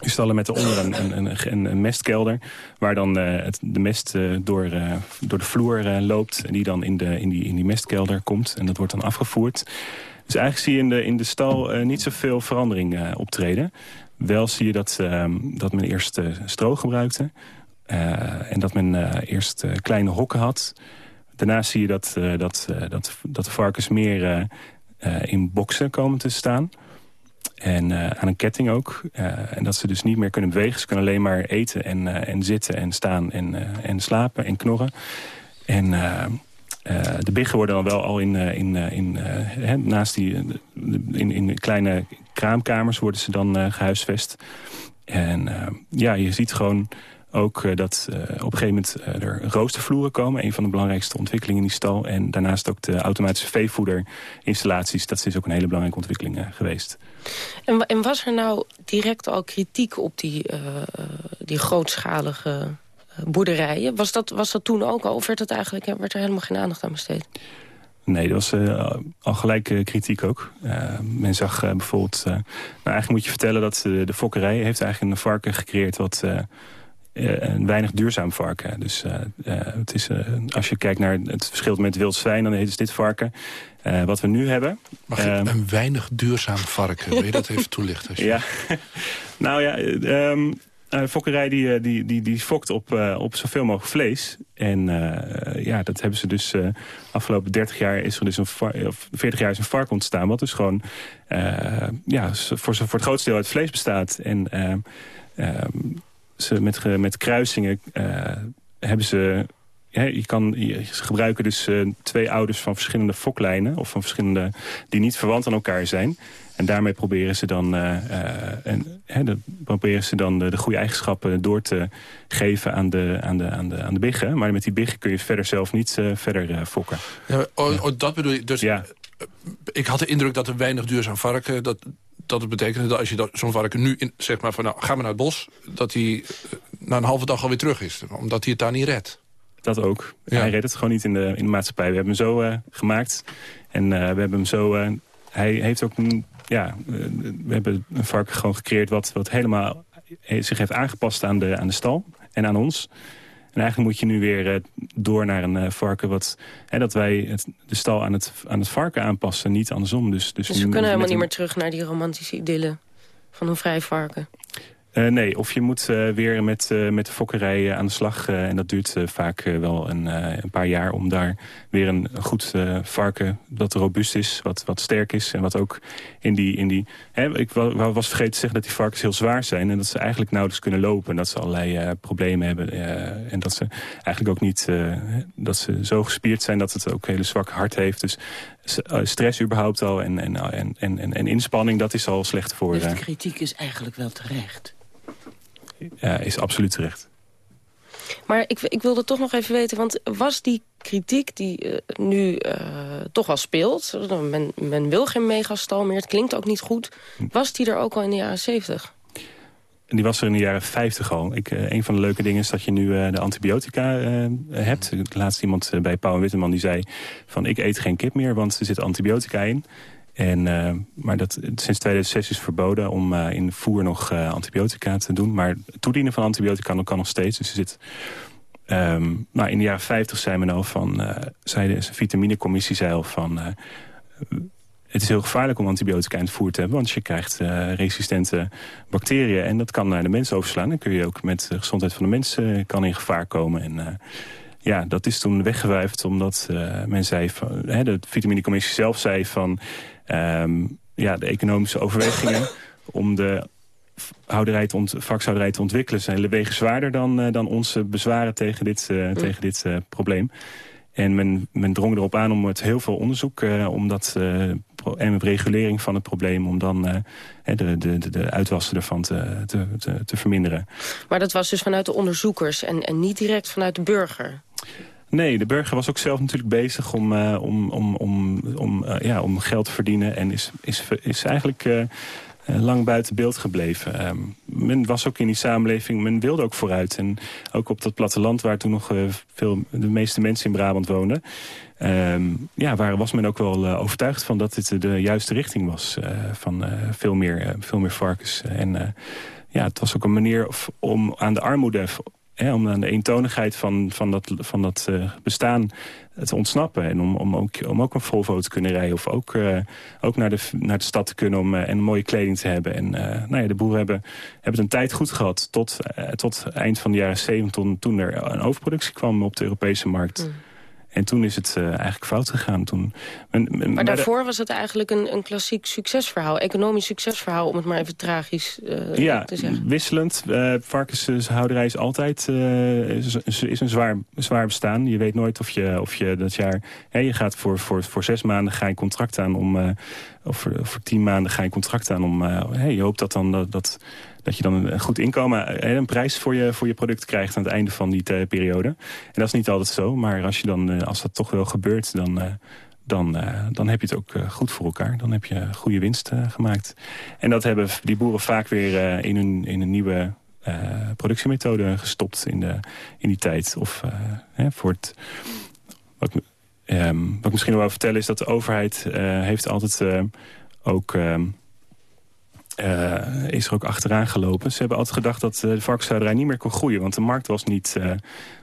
stallen met eronder een, een, een, mestkelder... waar dan uh, het, de mest uh, door, uh, door de vloer loopt... en die dan in, de, in, die, in die mestkelder komt. En dat wordt dan afgevoerd. Dus eigenlijk zie je in de, in de stal niet zoveel verandering optreden. Wel zie je dat, dat men eerst stro gebruikte... en dat men eerst kleine hokken had. Daarna zie je dat, dat, dat, dat de varkens meer in boksen komen te staan... En uh, aan een ketting ook. Uh, en dat ze dus niet meer kunnen bewegen. Ze kunnen alleen maar eten en, uh, en zitten en staan en, en slapen en knorren. En de biggen worden dan wel al in, in, in, hè, naast die in, in kleine kraamkamers worden ze dan gehuisvest. En ja, je ziet gewoon ook dat op een gegeven moment er roostervloeren komen. Een van de belangrijkste ontwikkelingen in die stal. En daarnaast ook de automatische veevoederinstallaties. Dat is ook een hele belangrijke ontwikkeling geweest. En, was er nou direct al kritiek op die, die grootschalige boerderijen? Was dat, was dat toen ook al? Of werd, dat eigenlijk, werd er helemaal geen aandacht aan besteed? Nee, dat was uh, al gelijk kritiek ook. Men zag bijvoorbeeld... nou, eigenlijk moet je vertellen dat de fokkerij heeft eigenlijk een varken gecreëerd... wat eh, een weinig duurzaam varken. Dus uh, het is, als je kijkt naar het verschil met wild zwijn, dan het dit varken. wat we nu hebben... Mag ik een weinig duurzaam varken? Wil je dat even toelichten? Ja, nou ja, um, fokkerij die, die, die, die fokt op, op zoveel mogelijk vlees. En ja, dat hebben ze dus afgelopen 30 jaar is er dus een of 40 jaar is een vark ontstaan. Wat dus gewoon ja, voor, voor het grootste deel uit vlees bestaat. En ehm, ze met, met kruisingen uh, hebben ze je kan, je, ze gebruiken dus eh, twee ouders van verschillende foklijnen... of van verschillende die niet verwant aan elkaar zijn. En daarmee proberen ze dan, en, de, proberen ze dan de, de, goede eigenschappen door te geven aan de, aan, de, aan, de, aan de biggen. Maar met die biggen kun je verder zelf niet verder fokken. Ja, oh, oh, dat bedoel je? Dus ja. ik had de indruk dat er weinig duurzaam varken... Dat, dat het betekende dat als je zo'n varken nu in, zeg maar van nou, ga maar naar het bos... dat hij na een halve dag alweer terug is. Omdat hij het daar niet redt. Dat ook. Hij redt het gewoon niet in de, in de maatschappij. We hebben hem zo uh, gemaakt. En uh, we hebben hem zo... Uh, hij heeft ook... Een, ja, we hebben een varken gewoon gecreëerd... wat, wat helemaal zich heeft aangepast aan de, aan de stal en aan ons. En eigenlijk moet je nu weer door naar een varken... Wat, hè, dat wij het, de stal aan het, aan het varken aanpassen, niet andersom. Dus, dus, dus we kunnen helemaal niet meer terug naar die romantische idylle van een vrij varken? Uh, nee, of je moet uh, weer met, uh, met de fokkerij aan de slag. en dat duurt vaak wel een, een, paar jaar om daar weer een goed varken... dat robuust is, wat, wat sterk is. En wat ook in die... In die hè, ik was vergeten te zeggen dat die varkens heel zwaar zijn... en dat ze eigenlijk nauwelijks kunnen lopen. En dat ze allerlei problemen hebben. en dat ze eigenlijk ook niet... dat ze zo gespierd zijn dat het ook een hele zwakke hart heeft. Dus stress überhaupt al en, en, en, en, en inspanning, dat is al slecht voor... Dus de kritiek is eigenlijk wel terecht? Ja, is absoluut terecht. Maar ik, ik wilde toch nog even weten, want was die kritiek die uh, nu uh, toch wel speelt... Men, men wil geen megastal meer, het klinkt ook niet goed... was die er ook al in de jaren zeventig? En die was er in de jaren 50 al. Ik, uh, een van de leuke dingen is dat je nu de antibiotica hebt. Laatst iemand bij Pauw Witteman die zei... van ik eet geen kip meer, want er zit antibiotica in. En, uh, maar dat, sinds 2006 is verboden om uh, in voer nog uh, antibiotica te doen. Maar toedienen van antibiotica kan nog steeds. Dus er zit, um, nou, in de jaren 50 zei men al van, zei de vitaminecommissie zei al van... het is heel gevaarlijk om antibiotica in het voer te hebben... want je krijgt resistente bacteriën en dat kan naar de mens overslaan. Dan kun je ook met de gezondheid van de mensen kan in gevaar komen. En ja, dat is toen weggewuifd omdat men zei... Van, hè, de vitaminecommissie zelf zei van... Um, ja, de economische overwegingen om de houderij te vakshouderij te ontwikkelen... zijn wegen zwaarder dan, uh, dan onze bezwaren tegen dit, uh, mm. tegen dit uh, probleem. En men, men drong erop aan om met heel veel onderzoek... om dat, en met regulering van het probleem... om dan de, de, de uitwassen ervan te, te, te, te verminderen. Maar dat was dus vanuit de onderzoekers en, en niet direct vanuit de burger? Nee, de burger was ook zelf natuurlijk bezig om, uh, om, om, om, om, uh, ja, om geld te verdienen. En is, is, is eigenlijk uh, lang buiten beeld gebleven. Um, men was ook in die samenleving, men wilde ook vooruit. En ook op dat platteland waar toen nog veel, de meeste mensen in Brabant woonden... Um, ja, waar was men ook wel overtuigd van dat dit de juiste richting was. van veel, meer, veel meer varkens. En ja, het was ook een manier om aan de armoede om aan de eentonigheid van, van dat, van dat uh, bestaan te ontsnappen. En om, om, ook, om ook een Volvo te kunnen rijden. Of ook, uh, ook naar, de, naar de stad te kunnen om, uh, en mooie kleding te hebben. En nou ja, de boeren hebben, hebben een tijd goed gehad. Tot, tot eind van de jaren zeventig. Toen er een overproductie kwam op de Europese markt. Mm. En toen is het uh, eigenlijk fout gegaan. Toen, maar, daarvoor was het eigenlijk een, een klassiek succesverhaal. Economisch succesverhaal, om het maar even tragisch uh, ja, te zeggen. wisselend. Uh, varkenshouderij is altijd is, is, een zwaar, zwaar bestaan. Je weet nooit of je, of je dat jaar... Hè, je gaat voor, voor, voor zes maanden ga je contract aan om... of voor, voor tien maanden ga je contract aan om... Hey, je hoopt dat dan dat, dat dat je dan een goed inkomen, en een prijs voor je, voor je product krijgt aan het einde van die eh, periode. En dat is niet altijd zo, maar als, je dan, eh, als dat toch wel gebeurt, dan, eh, dan, dan heb je het ook goed voor elkaar. Dan heb je goede winst gemaakt. En dat hebben die boeren vaak weer in, hun, in een nieuwe productiemethode gestopt in, de, in die tijd. Of hè, voor het... Wat, um, wat ik misschien wel vertellen is dat de overheid heeft altijd ook... Ehm, uh, is er ook achteraan gelopen. Ze hebben altijd gedacht dat uh, de varkenshouderij niet meer kon groeien. Want de markt was, niet, uh,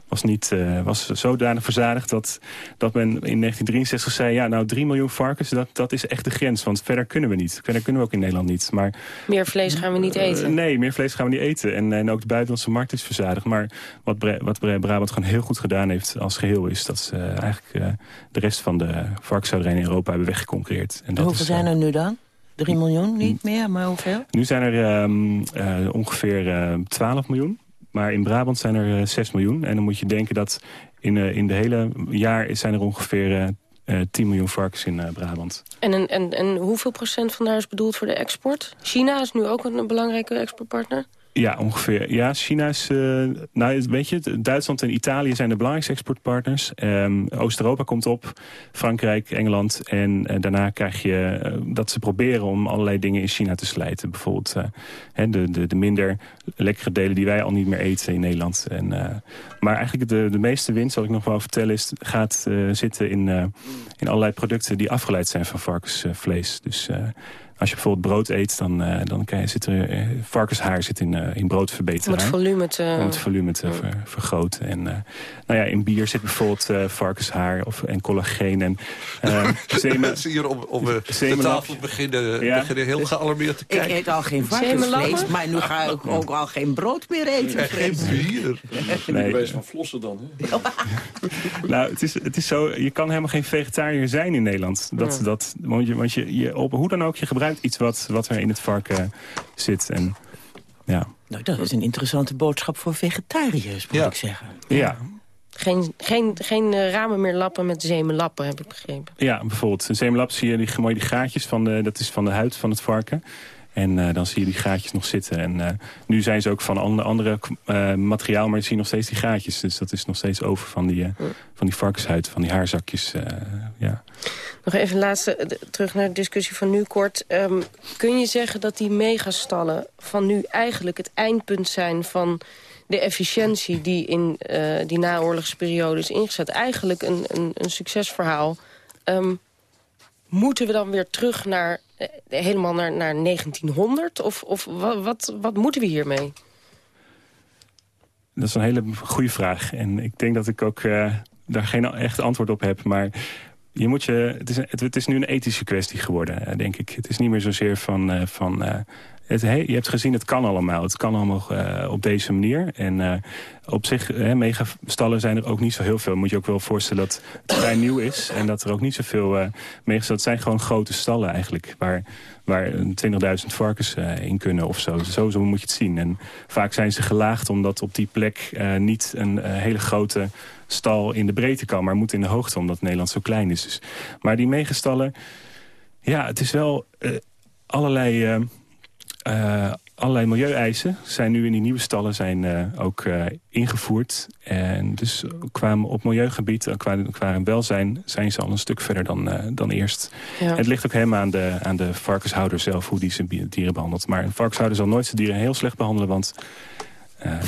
was, niet, was zodanig verzadigd dat, dat men in 1963 zei... ja, nou 3 miljoen varkens, dat, dat is echt de grens. Want verder kunnen we niet. Verder kunnen we ook in Nederland niet. Maar, meer vlees gaan we niet eten? nee, meer vlees gaan we niet eten. En, en ook de buitenlandse markt is verzadigd. Maar wat, wat Brabant gewoon heel goed gedaan heeft als geheel... is dat ze eigenlijk de rest van de varkenshouderij in Europa hebben weggeconcurreerd. En dat hoeveel zijn er nu dan? 3 miljoen, niet meer, maar hoeveel? Nu zijn er um, uh, ongeveer uh, 12 miljoen. Maar in Brabant zijn er 6 miljoen. En dan moet je denken dat in, uh, in de hele jaar zijn er ongeveer uh, 10 miljoen varkens in Brabant. En, en, en, en hoeveel procent van daar is bedoeld voor de export? China is nu ook een belangrijke exportpartner. Ja, ongeveer. Ja, China is... Uh, nou, weet je, Duitsland en Italië zijn de belangrijkste exportpartners. Um, Oost-Europa komt op, Frankrijk, Engeland. En uh, daarna krijg je uh, dat ze proberen om allerlei dingen in China te slijten. Bijvoorbeeld de, de, de minder lekkere delen die wij al niet meer eten in Nederland. En, maar eigenlijk de, de meeste winst, wat ik nog wel vertellen, is, gaat zitten in, in allerlei producten die afgeleid zijn van varkensvlees. Dus als je bijvoorbeeld brood eet, dan, uh, dan kan je, zit er, uh, varkenshaar zit in, uh, in broodverbeteraar. Om het volume te... Om het volume te ver, vergroten. En nou ja, in bier zit bijvoorbeeld varkenshaar of, en collageen. En, Mensen hier op, op de tafel beginnen, ja. beginnen heel gealarmeerd te kijken. Ik eet al geen varkensvlees, maar nu ga ik ook al geen brood meer eten. En geen bier. Nee. Wees van flossen dan. Hè? nou, het is, het is zo, je kan helemaal geen vegetariër zijn in Nederland. Dat, dat, want je, want je, je, op hoe dan ook, je gebruikt iets wat, wat er in het varken zit. En, ja. Nou, dat is een interessante boodschap voor vegetariërs, moet ik zeggen. Ja. Geen, geen, geen uh, ramen meer lappen met zeemelappen, heb ik begrepen. Ja, bijvoorbeeld. Een zeemelap zie je die, mooi die gaatjes van de, dat is van de huid van het varken. En uh, dan zie je die gaatjes nog zitten. En uh, nu zijn ze ook van andere, andere uh, materiaal, maar je ziet nog steeds die gaatjes. Dus dat is nog steeds over van die, van die varkenshuid, van die haarzakjes. ja. Nog even laatste, terug naar de discussie van nu kort. Um, kun je zeggen dat die megastallen van nu eigenlijk het eindpunt zijn van de efficiëntie die in die naoorlogsperiode is ingezet? Eigenlijk een, een, een succesverhaal. Um, moeten we dan weer terug naar eh, helemaal naar, naar 1900? Of, of wat, wat, moeten we hiermee? Dat is een hele goede vraag. En ik denk dat ik ook uh, daar geen echt antwoord op heb. Maar je moet je, het, is, het, is nu een ethische kwestie geworden, eh, denk ik. Het is niet meer zozeer van, van je hebt gezien, het kan allemaal. Het kan allemaal uh, op deze manier. En uh, op zich, uh, megastallen zijn er ook niet zo heel veel. Moet je ook wel voorstellen dat het vrij nieuw is. En dat er ook niet zoveel uh, megastallen... Het zijn gewoon grote stallen eigenlijk. Waar, waar 20.000 varkens in kunnen of zo. zo. Zo moet je het zien. En vaak zijn ze gelaagd omdat op die plek niet een hele grote stal in de breedte kan. Maar moet in de hoogte omdat Nederland zo klein is. Dus, maar die megastallen... Ja, het is wel allerlei uh, allerlei milieueisen zijn nu in die nieuwe stallen zijn, uh, ook uh, ingevoerd. En dus qua op milieugebied, qua, qua welzijn, zijn ze al een stuk verder dan, dan eerst. Ja. Het ligt ook helemaal aan de, aan de varkenshouder zelf, hoe die zijn dieren behandelt. Maar een varkenshouder zal nooit zijn dieren heel slecht behandelen, want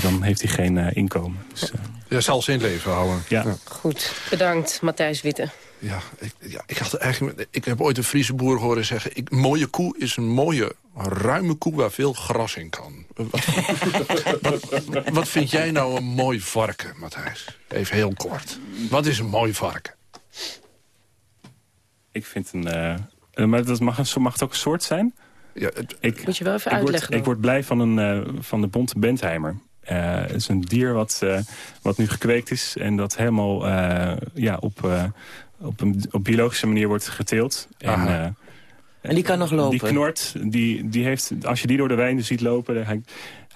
dan heeft hij geen inkomen. Dus, ja, zal ze in leven houden. Ja. ja. Goed, bedankt Matthijs Witte. Ja, ik, ja, ik, had eigenlijk, ik heb ooit een Friese boer horen zeggen... Ik, mooie koe is een mooie, ruime koe waar veel gras in kan. wat, wat, vind jij nou een mooi varken, Matthijs? Even heel kort. Wat is een mooi varken? Ik vind een... Uh, maar dat mag, mag het ook een soort zijn? Ja, het, ik, Moet je wel even uitleggen. Word, ik word blij van, een, uh, van de bonte Bentheimer. Uh, het is een dier wat, uh, wat nu gekweekt is en dat helemaal uh, ja, op, op een op biologische manier wordt geteeld. En, en die kan nog lopen? Die knort, die, die heeft, als je die door de wijnen ziet lopen...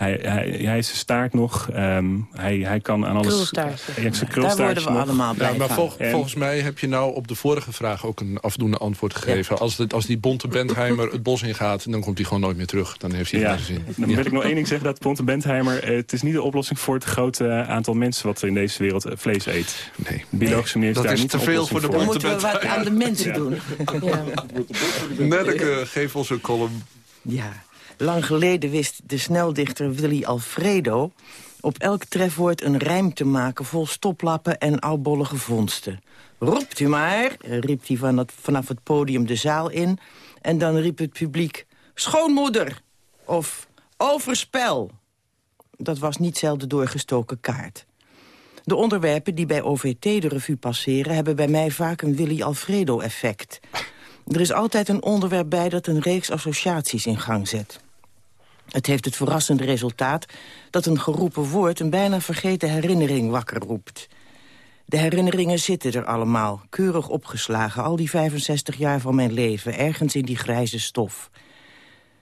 Hij, hij, hij, hij is zijn staart nog. Um, hij, hij kan aan alles... Krulstaart. Ja, zijn krulstaart Daar worden we nog. allemaal blij ja, maar vol, volgens mij heb je nou op de vorige vraag ook een afdoende antwoord gegeven. Ja. Als, als die bonte Bentheimer het bos ingaat, dan komt hij gewoon nooit meer terug. Dan heeft hij ja. geen zin. Dan wil ik nog één ding zeggen. Dat bonte Bentheimer, eh, het is niet de oplossing voor het grote aantal mensen wat er in deze wereld eh, vlees eet. Nee. Biologische is dat daar is niet te veel voor de bonte Dan moeten we wat aan de mensen doen. Ja. Nelleke, geef ons een column. Ja. Lang geleden wist de sneldichter Willy Alfredo... op elk trefwoord een rijm te maken vol stoplappen en oudbollige vondsten. Roept u maar, riep hij van het, vanaf het podium de zaal in... en dan riep het publiek, schoonmoeder of overspel. Dat was niet zelden doorgestoken kaart. De onderwerpen die bij OVT de revue passeren... hebben bij mij vaak een Willy Alfredo-effect. Er is altijd een onderwerp bij dat een reeks associaties in gang zet. Het heeft het verrassende resultaat dat een geroepen woord... een bijna vergeten herinnering wakker roept. De herinneringen zitten er allemaal, keurig opgeslagen... al die 65 jaar van mijn leven, ergens in die grijze stof.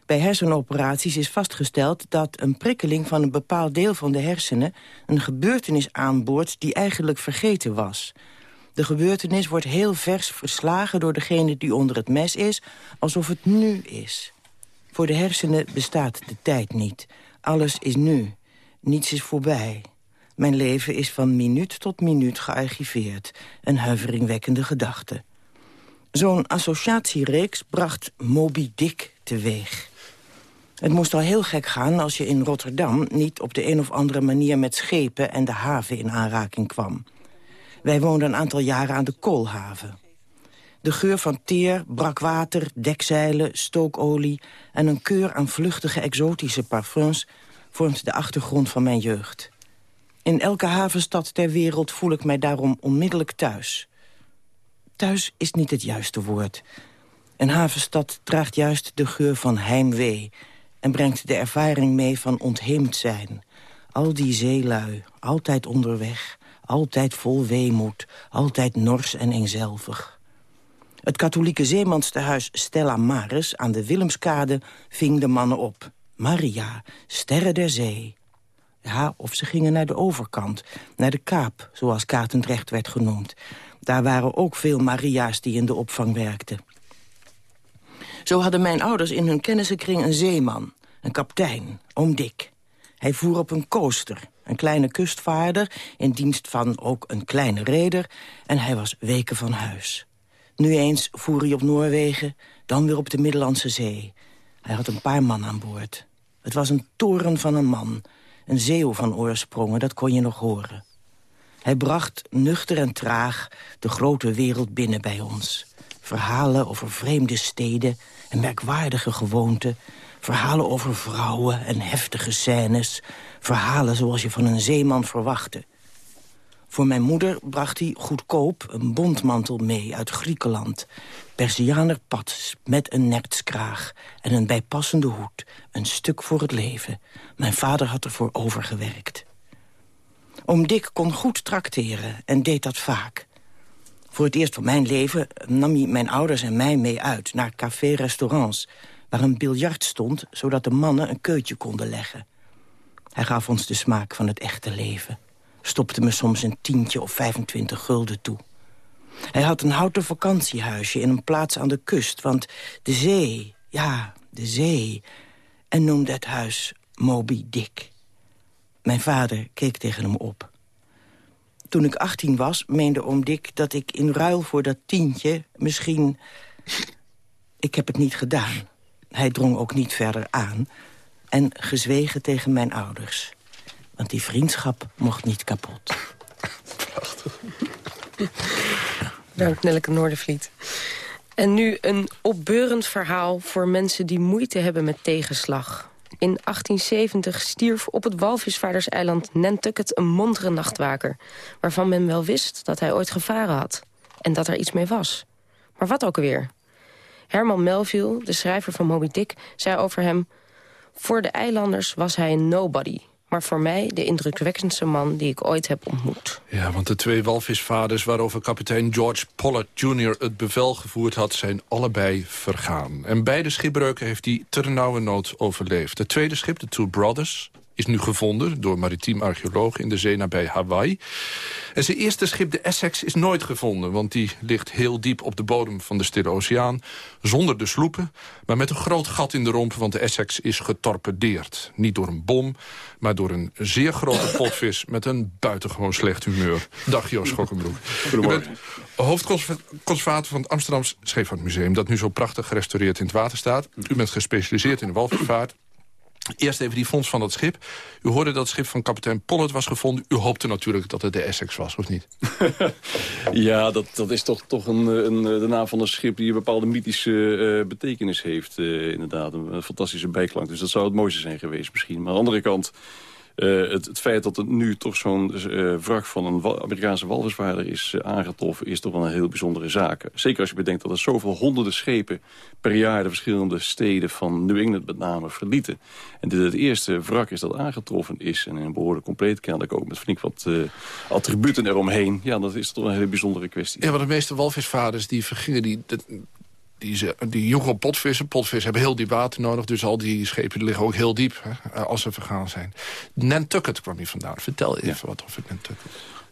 Bij hersenoperaties is vastgesteld dat een prikkeling van een bepaald deel van de hersenen... een gebeurtenis aanboort die eigenlijk vergeten was. De gebeurtenis wordt heel vers verslagen door degene die onder het mes is... alsof het nu is. Voor de hersenen bestaat de tijd niet. Alles is nu. Niets is voorbij. Mijn leven is van minuut tot minuut gearchiveerd. Een huiveringwekkende gedachte. Zo'n associatiereeks bracht Moby Dick teweeg. Het moest al heel gek gaan als je in Rotterdam... niet op de een of andere manier met schepen en de haven in aanraking kwam. Wij woonden een aantal jaren aan de koolhaven. De geur van teer, brak water, dekzeilen, stookolie... en een keur aan vluchtige exotische parfums... vormt de achtergrond van mijn jeugd. In elke havenstad ter wereld voel ik mij daarom onmiddellijk thuis. Thuis is niet het juiste woord. Een havenstad draagt juist de geur van heimwee... en brengt de ervaring mee van ontheemd zijn. Al die zeelui, altijd onderweg, altijd vol weemoed... altijd nors en eenzelvig. Het katholieke zeemanstehuis Stella Maris aan de Willemskade... ving de mannen op. Maria, sterren der zee. Ja, of ze gingen naar de overkant, naar de Kaap, zoals Katendrecht werd genoemd. Daar waren ook veel Maria's die in de opvang werkten. Zo hadden mijn ouders in hun kennissenkring een zeeman, een kaptein, oom Dick. Hij voer op een coaster, een kleine kustvaarder... in dienst van ook een kleine reder, en hij was weken van huis. Nu eens voer hij op Noorwegen, dan weer op de Middellandse Zee. Hij had een paar man aan boord. Het was een toren van een man, een zeeuw van oorsprongen, dat kon je nog horen. Hij bracht nuchter en traag de grote wereld binnen bij ons. Verhalen over vreemde steden en merkwaardige gewoonten. Verhalen over vrouwen en heftige scènes. Verhalen zoals je van een zeeman verwachtte. Voor mijn moeder bracht hij goedkoop een bondmantel mee uit Griekenland. Persianer pad met een nertskraag en een bijpassende hoed. Een stuk voor het leven. Mijn vader had ervoor overgewerkt. Oom Dick kon goed trakteren en deed dat vaak. Voor het eerst van mijn leven nam hij mijn ouders en mij mee uit... naar café-restaurants, waar een biljart stond... zodat de mannen een keutje konden leggen. Hij gaf ons de smaak van het echte leven. Stopte me soms een tientje of 25 gulden toe. Hij had een houten vakantiehuisje in een plaats aan de kust... want de zee, ja, de zee... en noemde het huis Moby Dick. Mijn vader keek tegen hem op. Toen ik 18 was, meende oom Dick dat ik in ruil voor dat tientje misschien... Ik heb het niet gedaan. Hij drong ook niet verder aan. En gezwegen tegen mijn ouders. Want die vriendschap mocht niet kapot. Prachtig. Dank Nelleke Noordervliet. En nu een opbeurend verhaal voor mensen die moeite hebben met tegenslag. In 1870 stierf op het walvisvaarderseiland Nantucket een montere nachtwaker... waarvan men wel wist dat hij ooit gevaren had. En dat er iets mee was. Maar wat ook weer? Herman Melville, de schrijver van Moby Dick, zei over hem... Voor de eilanders was hij een nobody maar voor mij de indrukwekkendste man die ik ooit heb ontmoet. Ja, want de twee walvisvaders waarover kapitein George Pollard Jr. het bevel gevoerd had... zijn allebei vergaan. En beide schipbreuken heeft hij ternauwernood overleefd. Het tweede schip, de Two Brothers, is nu gevonden door maritiem archeologen in de zee nabij Hawaii. En zijn eerste schip, de Essex, is nooit gevonden... want die ligt heel diep op de bodem van de Stille Oceaan... zonder de sloepen, maar met een groot gat in de romp... want de Essex is getorpedeerd. Niet door een bom, maar door een zeer grote potvis... met een buitengewoon slecht humeur. Dag Joost Schokkenbroek. U bent hoofdconservator van het Amsterdams Scheepvaartmuseum... dat nu zo prachtig gerestaureerd in het water staat. U bent gespecialiseerd in de walvisvaart... Eerst even die fonds van dat schip. U hoorde dat het schip van kapitein Pollard was gevonden. U hoopte natuurlijk dat het de Essex was, of niet? ja, dat, dat is toch, toch een, een, de naam van een schip... die een bepaalde mythische uh, betekenis heeft, uh, inderdaad. Een, een, fantastische bijklank. Dus dat zou het mooiste zijn geweest misschien. Maar aan de andere kant uh, het, feit dat het nu toch zo'n wrak van een Amerikaanse walvisvaarder is uh, aangetroffen... is toch wel een heel bijzondere zaak. Zeker als je bedenkt dat er zoveel honderden schepen per jaar... de verschillende steden van New England met name verlieten. En dit het eerste wrak is dat aangetroffen is... en een behoorlijk compleet kennelijk ook met flink wat attributen eromheen. Ja, dat is toch een hele bijzondere kwestie. Ja, want de meeste walvisvaarders die vergingen... Die, die, ze- die potvissen. Potvissen hebben heel diep water nodig. Dus al die schepen liggen ook heel diep hè, eh, als ze vergaan zijn. Nantucket kwam hier vandaan. Vertel even wat over Nantucket.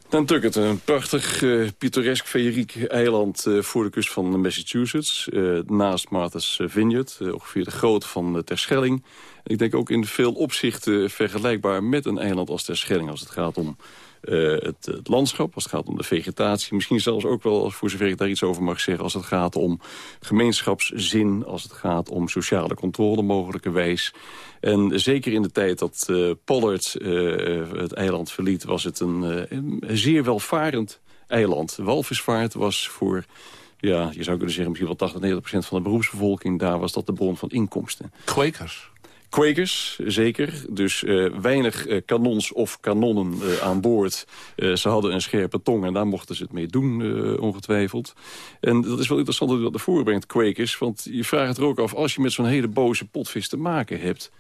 Nantucket, een prachtig, eh, pittoresk, feeriek eiland eh, voor de kust van Massachusetts. naast Martha's Vineyard, ongeveer de grootte van Terschelling. Ik denk ook in veel opzichten vergelijkbaar met een eiland als Terschelling... als het gaat om eh, het, landschap, als het gaat om de vegetatie. Misschien zelfs ook wel, voor zover ik daar iets over mag zeggen... als het gaat om gemeenschapszin, als het gaat om sociale controle mogelijkerwijs. En zeker in de tijd dat eh, Pollard eh, het eiland verliet... was het een, zeer welvarend eiland. Walvisvaart was voor... Ja, je zou kunnen zeggen misschien wel 80, 90 procent van de beroepsbevolking. Daar was dat de bron van inkomsten. Quakers. Quakers, zeker. Dus eh, weinig eh, kanons of kanonnen eh, aan boord. Ze hadden een scherpe tong en daar mochten ze het mee doen, ongetwijfeld. En dat is wel interessant dat u dat naar voren brengt, Quakers. Want je vraagt het er ook af, als je met zo'n hele boze potvis te maken hebt...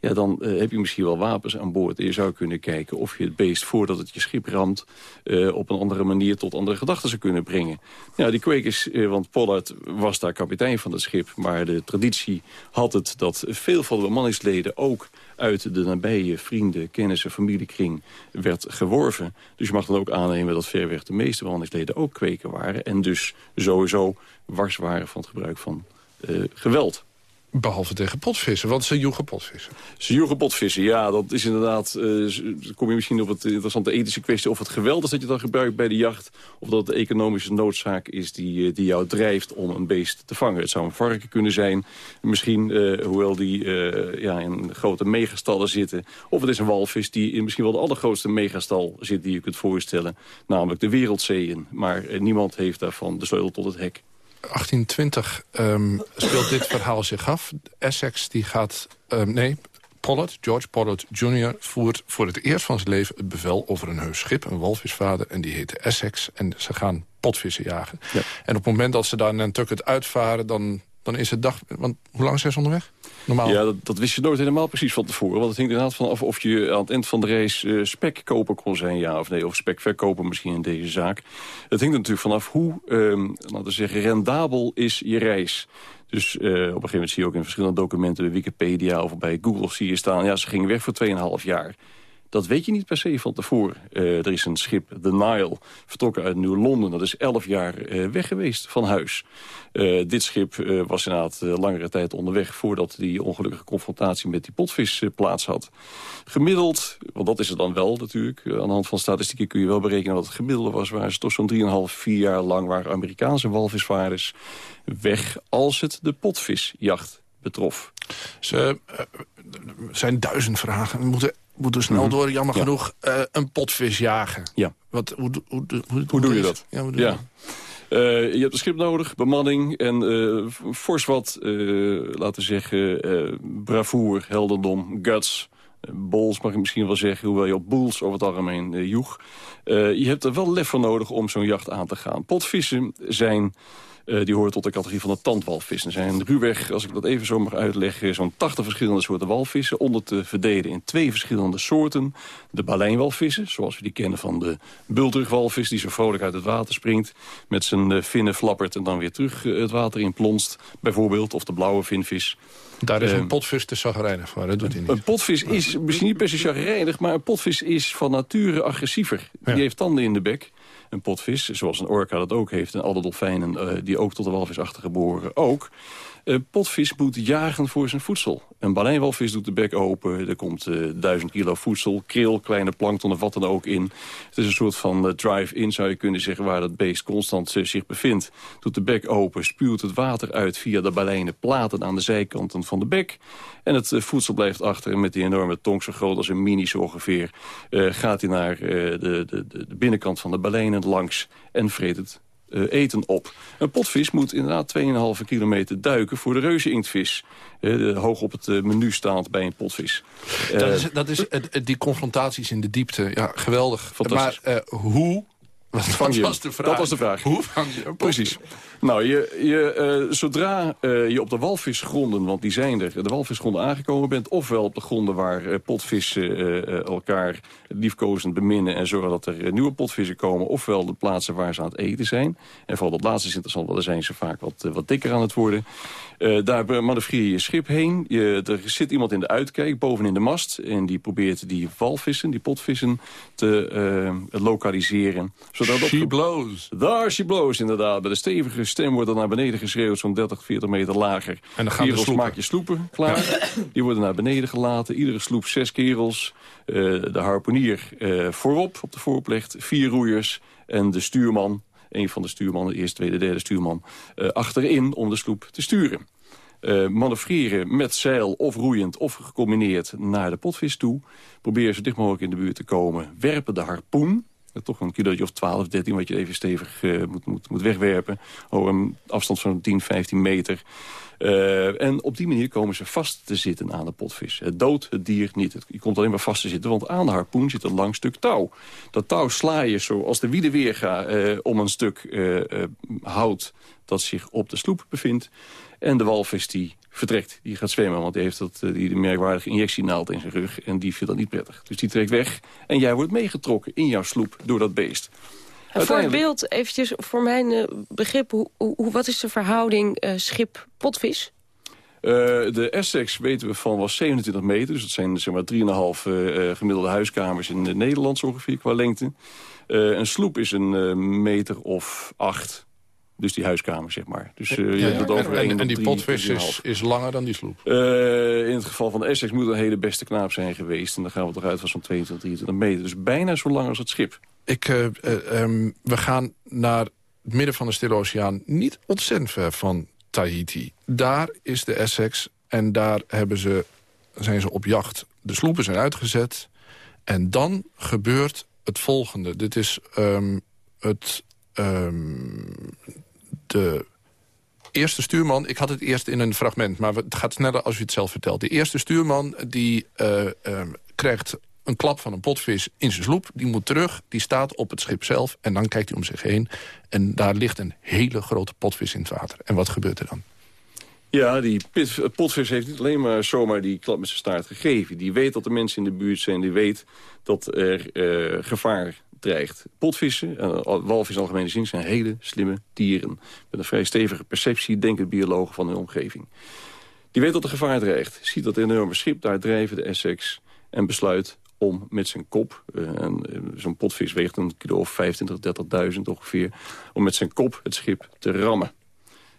Ja, dan eh, heb je misschien wel wapens aan boord. En je zou kunnen kijken of je het beest voordat het je schip ramt... eh, op een andere manier tot andere gedachten zou kunnen brengen. Ja, die Quakers, eh, want Pollard was daar kapitein van het schip... maar de traditie had het dat veel van de bemanningsleden... ook uit de nabije vrienden, kennissen, familiekring werd geworven. Dus je mag dan ook aannemen dat verweg de meeste bemanningsleden ook kweken waren... en dus sowieso wars waren van het gebruik van geweld. Behalve tegen potvissen, want ze joegen potvissen. Ze joegen potvissen, ja, dat is inderdaad... dan kom je misschien op het interessante ethische kwestie... of het geweld is dat je dan gebruikt bij de jacht... of dat het de economische noodzaak is die, eh, die jou drijft om een beest te vangen. Het zou een varken kunnen zijn, misschien, eh, hoewel die ja, in grote megastallen zitten. Of het is een walvis die in misschien wel de allergrootste megastal zit... die je kunt voorstellen, namelijk de wereldzeeën. Maar niemand heeft daarvan de sleutel tot het hek. 1820 ehm, speelt dit verhaal zich af. Essex die gaat... ehm, nee, Pollard, George Pollard Jr. voert voor het eerst van zijn leven het bevel over een heus schip, een walvisvader, en die heette Essex. En ze gaan potvissen jagen. En op het moment dat ze daar Nantucket uitvaren, dan, dan is het dag... Want hoe lang zijn ze onderweg? Normaal. Ja, dat, wist je nooit helemaal precies van tevoren. Want het hing inderdaad van af of je aan het eind van de race uh, spekkoper kon zijn, ja of nee. Of spekverkoper misschien in deze zaak. Het hing er natuurlijk vanaf hoe, um, laten we zeggen, rendabel is je reis. Dus uh, op een gegeven moment zie je ook in verschillende documenten... bij Wikipedia of bij Google zie je staan... ja, ze gingen weg voor 2,5 jaar. Dat weet je niet per se van tevoren. Uh, er is een schip, de Nile, vertrokken uit Nieuw-Londen. Dat is 11 jaar uh, weg geweest van huis. Uh, dit schip was inderdaad langere tijd onderweg... voordat die ongelukkige confrontatie met die potvis plaats had. Gemiddeld, want dat is het dan wel natuurlijk... aan de hand van statistieken kun je wel berekenen wat het gemiddelde was... waren ze toch zo'n 3,5, 4 jaar lang... waren Amerikaanse walvisvaarders weg als het de potvisjacht betrof. Ze zijn duizend vragen. We moeten moeten snel Mhm. door, jammer genoeg, uh, een potvis jagen. Ja. Wat, hoe, hoe, hoe, hoe, doe je dat? Ja, hoe doe je ja. Uh, je hebt een schip nodig, bemanning en uh, fors wat, laten we zeggen, bravoer, heldendom, guts. Bols mag je misschien wel zeggen, hoewel je op boels over het algemeen joeg. je hebt er wel lef voor nodig om zo'n jacht aan te gaan. Potvissen zijn... Uh, die horen tot de categorie van de tandwalvissen. Er zijn ruwweg, als ik dat even zo mag uitleggen... zo'n 80 verschillende soorten walvissen... onder te verdelen in twee verschillende soorten. De baleinwalvissen, zoals we die kennen van de bultrugwalvis... die zo vrolijk uit het water springt, met zijn uh, vinnen flappert... en dan weer terug uh, het water in plonst, bijvoorbeeld. Of de blauwe vinvis. Daar is een potvis te zagrijnig voor, dat doet hij niet. Een potvis is misschien niet per se chagrijnig... maar een potvis is van nature agressiever. Ja. Die heeft tanden in de bek een potvis, zoals een orka dat ook heeft... en alle dolfijnen uh, die ook tot de walvisachtige behoren ook. Een potvis moet jagen voor zijn voedsel. Een baleinwalvis doet de bek open. Er komt uh, duizend kilo voedsel, kril, kleine plankton of wat dan ook in. Het is een soort van uh, drive-in, zou je kunnen zeggen... waar dat beest constant uh, zich bevindt. Doet de bek open, spuwt het water uit... via de baleinen platen aan de zijkanten van de bek. En het voedsel blijft achter. En met die enorme tong, zo groot als een mini zo ongeveer... gaat hij naar de, de, de, binnenkant van de baleinen langs en vreet het uh, eten op. Een potvis moet inderdaad 2,5 kilometer duiken voor de reuzeninktvis. Uh, hoog op het uh, menu staand bij een potvis. dat is, dat is die confrontaties in de diepte, ja, geweldig. Maar hoe Wat, Vang je was de vraag? Dat was de vraag. Hoe vang je een Precies. Nou, je, je, eh, zodra eh, je op de walvisgronden, want die zijn er, de walvisgronden aangekomen bent... ofwel op de gronden waar eh, potvissen elkaar liefkozend beminnen... en zorgen dat er nieuwe potvissen komen... ofwel de plaatsen waar ze aan het eten zijn. En vooral dat laatste is interessant, want daar zijn ze vaak wat, wat dikker aan het worden. Daar manoeuvreer je je schip heen. Je, er zit iemand in de uitkijk, bovenin de mast... en die probeert die walvissen, die potvissen, te lokaliseren. She blows. Daar she blows, inderdaad. Bij de stevige stem wordt er naar beneden geschreeuwd, zo'n 30, 40 meter lager. En dan gaan de kerels sloepen. maak je sloepen klaar. Die worden naar beneden gelaten. Iedere sloep zes kerels. Eh, de harponier eh, voorop op de voorplecht. Vier roeiers. En de stuurman, een van de stuurmannen, de eerste, tweede, derde stuurman... eh, achterin om de sloep te sturen. Eh manoeuvreren met zeil of roeiend of gecombineerd naar de potvis toe. Proberen zo dicht mogelijk in de buurt te komen. Werpen de harpoen. Toch een kilootje of 12, 13 wat je even stevig eh, moet, moet, wegwerpen. Over een afstand van 10, 15 meter. Eh, en op die manier komen ze vast te zitten aan de potvis. Het doodt het dier niet. Het, je komt alleen maar vast te zitten, want aan de harpoen zit een lang stuk touw. Dat touw sla je zoals de wiede weerga eh, om een stuk eh, hout dat zich op de sloep bevindt. En de walvis die vertrekt, die gaat zwemmen. Want die heeft dat, die merkwaardige injectienaald in zijn rug. En die vindt dat niet prettig. Dus die trekt weg. En jij wordt meegetrokken in jouw sloep door dat beest. Voor het Uiteindelijk- beeld, eventjes voor mijn eh, begrip... Hoe, hoe, wat is de verhouding eh, schip-potvis? Eh, de Essex weten we van was 27 meter. Dus dat zijn zeg maar 3,5 eh, eh, gemiddelde huiskamers in Nederland ongeveer qua lengte. Een sloep is een meter of acht. Dus die huiskamer, zeg maar. Dus eh, je Ja, hebt het over en, en, die drie, potvis is, 3,5. is langer dan die sloep. Eh, in het geval van de Essex moet een hele beste knaap zijn geweest. En dan gaan we toch uit van zo'n 22, 23 meter. Dus bijna zo lang als het schip. Ik, eh, eh, ehm, we gaan naar het midden van de Stille Oceaan. Niet ontzettend ver van Tahiti. Daar is de Essex en daar hebben ze, zijn ze op jacht. De sloepen zijn uitgezet. En dan gebeurt het volgende. Dit is ehm, het... ehm, de eerste stuurman, ik had het eerst in een fragment... maar het gaat sneller als u het zelf vertelt. De eerste stuurman die eh, ehm, krijgt een klap van een potvis in zijn sloep. Die moet terug, die staat op het schip zelf... en dan kijkt hij om zich heen. En daar ligt een hele grote potvis in het water. En wat gebeurt er dan? Ja, die potvis heeft niet alleen maar zomaar die klap met zijn staart gegeven. Die weet dat er mensen in de buurt zijn. Die weet dat er eh, gevaar dreigt. Potvissen, en walvis in algemene zin, zijn hele slimme dieren. Met een vrij stevige perceptie, denken biologen van hun omgeving. Die weet dat er gevaar dreigt. Ziet dat enorme schip daar drijven, de Essex. En besluit om met zijn kop, eh, en, eh, zo'n potvis weegt een kilo of 25, 30.000 ongeveer... om met zijn kop het schip te rammen.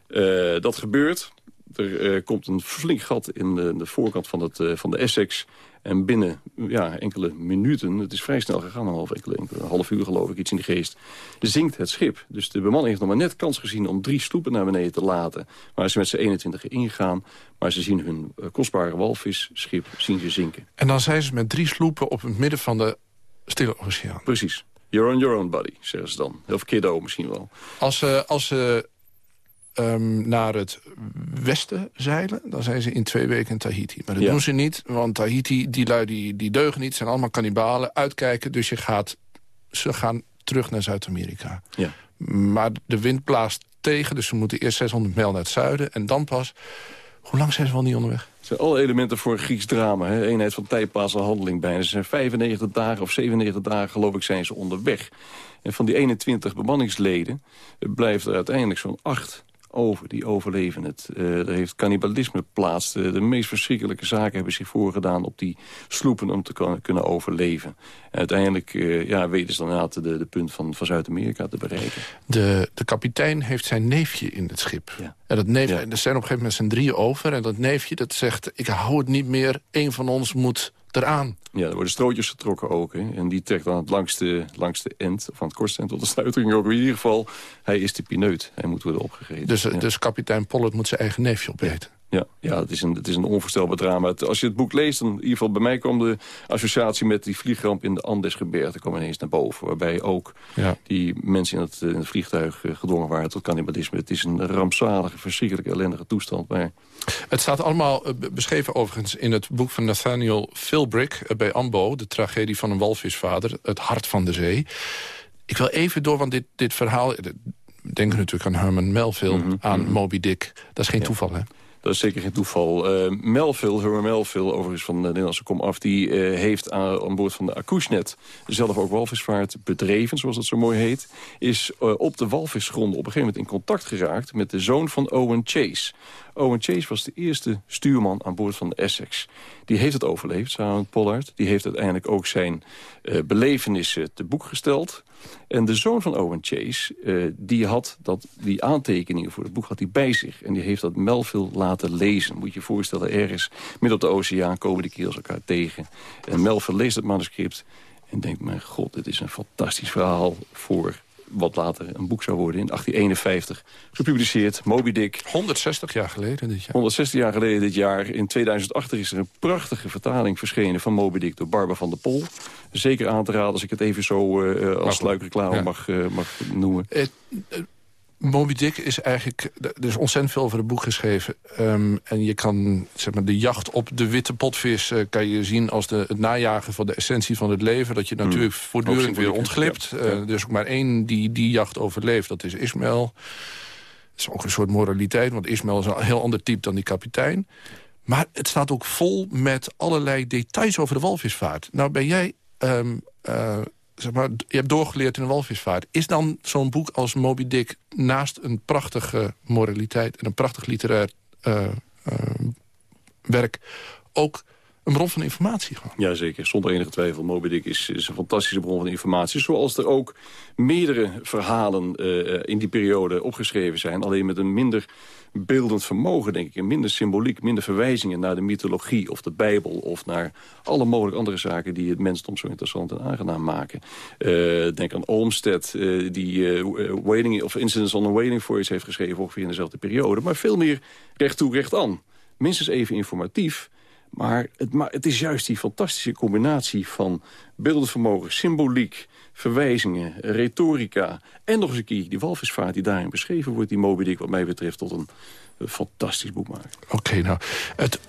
Eh, dat gebeurt. Er komt een flink gat in de, de voorkant van, het, van de Essex. En binnen ja, enkele minuten, het is vrij snel gegaan, een half, enkele, enkele- een half uur geloof ik, iets in de geest, zinkt het schip. Dus de bemanning heeft nog maar net kans gezien om drie sloepen naar beneden te laten. Waar ze met z'n 21 ingaan, maar ze zien hun eh, kostbare walvisschip zien ze zinken. En dan zijn ze met drie sloepen op het midden van de Stille Oceaan. Precies. You're on your own, buddy, zeggen ze dan. Of kiddo misschien wel. Als ze, als ze ehm, naar het westen zeilen, dan zijn ze in twee weken in Tahiti. Maar dat Ja. doen ze niet, want Tahiti, die lui die, die deugen niet. zijn allemaal kannibalen, uitkijken. Dus je gaat, ze gaan terug naar Zuid-Amerika. Ja. Maar de wind blaast tegen, dus ze moeten eerst 600 mijl naar het zuiden. En dan pas... Hoe lang zijn ze wel niet onderweg? Het zijn alle elementen voor een Grieks drama. Hè? Eenheid van tijd, plaats en handeling bijna. Ze zijn 95 dagen of 97 dagen, geloof ik, zijn ze onderweg. En van die 21 bemanningsleden eh, blijft er uiteindelijk zo'n 8 over. Die overleven het. Eh, er heeft cannibalisme plaats. De, de meest verschrikkelijke zaken hebben zich voorgedaan op die sloepen om te kunnen overleven. En uiteindelijk eh, ja, weten ze dan de, de punt van, van Zuid-Amerika te bereiken. De, de kapitein heeft zijn neefje in het schip. Ja. En dat neefje, er zijn op een gegeven moment zijn drieën over. En dat neefje dat zegt, ik hou het niet meer. Eén van ons moet eraan. Ja, er worden strootjes getrokken ook. Hè? En die trekt dan het langste, langste end, of van het kortste end tot de sluitering ook. In ieder geval, hij is de pineut. Hij moet worden opgegeten. Dus, ja. dus kapitein Pollard moet zijn eigen neefje opeten. Ja, ja het, is een, het is een onvoorstelbaar drama. Het- als je het boek leest, dan in ieder geval bij mij kwam de associatie met die vliegramp in de Andesgebergte kwam ineens naar boven. Waarbij ook Ja. die mensen in het, eh, in het vliegtuig eh, gedwongen waren tot cannibalisme. Het is een rampzalige, verschrikkelijke, ellendige toestand. Maar Het staat allemaal eh, be- beschreven overigens in het boek van Nathaniel Philbrick... bij Ambo, de tragedie van een walvisvader, Het Hart van de Zee. Ik wil even door, want dit, dit verhaal... We denken natuurlijk aan Herman Melville, Mhm, aan mhm. Moby Dick. Dat is geen toeval, hè? Dat is zeker geen toeval. Uh, Melville, Herman Melville, overigens van de Nederlandse kom af... die uh, heeft aan, boord van de Acushnet zelf ook walvisvaart bedreven, zoals dat zo mooi heet. Is uh, op de walvisgronden op een gegeven moment in contact geraakt... met de zoon van Owen Chase. Owen Chase was de eerste stuurman aan boord van de Essex. Die heeft het overleefd, samen met Pollard. Die heeft uiteindelijk ook zijn uh, belevenissen te boek gesteld. En de zoon van Owen Chase, uh, die had dat, die aantekeningen voor het boek had hij bij zich. En die heeft dat Melville laten lezen. Moet je je voorstellen, ergens midden op de oceaan komen die kerels elkaar tegen. En Melville leest het manuscript en denkt, mijn god, dit is een fantastisch verhaal voor wat later een boek zou worden in 1851. Gepubliceerd, Moby Dick. 160 jaar geleden dit jaar. 160 jaar geleden dit jaar. In 2008 is er een prachtige vertaling verschenen van Moby Dick door Barbara van der Pol. Zeker aan te raden als ik het even zo uh, als sluikreclame ja. mag, uh, mag noemen. Uh, Moby Dick is eigenlijk... Er is ontzettend veel over het boek geschreven. Um, en je kan zeg maar, de jacht op de witte potvis... Uh, kan je zien als de, het najagen van de essentie van het leven. Dat je natuurlijk mm. voortdurend weer ontglipt. Ja. Uh, er is ook maar één die die jacht overleeft. Dat is Ismaël. Dat is ook een soort moraliteit. Want Ismaël is een heel ander type dan die kapitein. Maar het staat ook vol met allerlei details over de walvisvaart. Nou ben jij... Um, uh, zeg maar, je hebt doorgeleerd in de walvisvaart. Is dan zo'n boek als Moby Dick naast een prachtige moraliteit... en een prachtig literair uh, uh, werk ook een bron van informatie? Gewoon? Jazeker, zonder enige twijfel. Moby Dick is, is, een fantastische bron van informatie. Zoals er ook meerdere verhalen uh, in die periode opgeschreven zijn. Alleen met een minder beeldend vermogen, denk ik. En minder symboliek, minder verwijzingen naar de mythologie of de Bijbel... of naar alle mogelijke andere zaken die het mensdom zo interessant en aangenaam maken. Uh, denk aan Olmsted, die uh, waiting, of Incidents on a Waiting Voice heeft geschreven... ongeveer in dezelfde periode. Maar veel meer recht toe, recht aan. Minstens even informatief... Maar het, het is juist die fantastische combinatie van beeldend vermogen, symboliek, verwijzingen, retorica... en nog eens een keer die walvisvaart die daarin beschreven wordt... die Moby Dick wat mij betreft tot een, fantastisch boek maakt. Oké, nou, het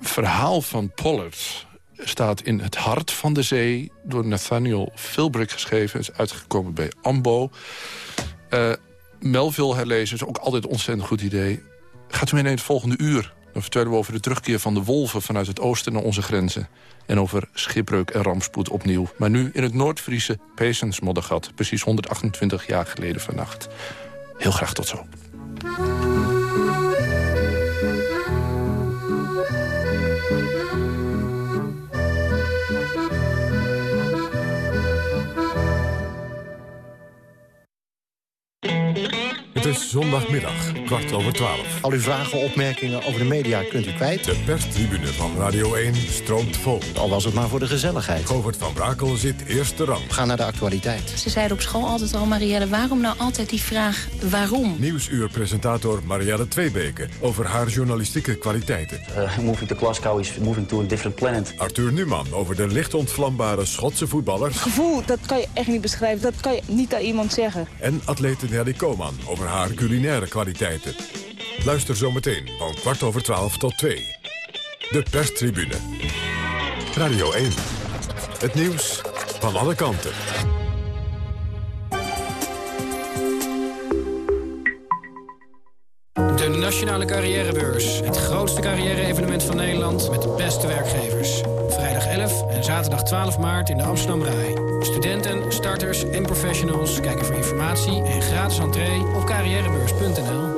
verhaal van Pollard staat in het hart van de zee... door Nathaniel Philbrick geschreven, is uitgekomen bij Ambo. Uh, Melville herlezen is ook altijd een ontzettend goed idee. Gaat u mee in het volgende uur... Dan vertellen we over de terugkeer van de wolven vanuit het oosten naar onze grenzen. En over schipbreuk en rampspoed opnieuw. Maar nu in het Noord-Friese Peesensmoddergat. Precies 128 jaar geleden vannacht. Heel graag tot zo. Het is zondagmiddag, kwart over twaalf. Al uw vragen, opmerkingen over de media kunt u kwijt. De perstribune van Radio 1 stroomt vol. Al was het maar voor de gezelligheid. Govert van Brakel zit eerste rang. Ga naar de actualiteit. Ze zeiden op school altijd al, Marielle, waarom nou altijd die vraag waarom? Nieuwsuurpresentator Marielle Tweebeke over haar journalistieke kwaliteiten. Uh, moving to Glasgow is moving to a different planet. Arthur Numan over de licht ontvlambare Schotse voetballer. Het gevoel, dat kan je echt niet beschrijven. Dat kan je niet aan iemand zeggen. En atlete Nelly Koman over haar culinaire kwaliteiten. Luister zometeen van kwart over twaalf tot twee. De perstribune. Radio 1. Het nieuws van alle kanten. De Nationale Carrièrebeurs. Het grootste carrière-evenement van Nederland met de beste werkgevers. Vrijdag 11 en zaterdag 12 maart in de Amsterdam Rai. Studenten, starters en professionals kijken voor informatie en gratis entree op carrièrebeurs.nl.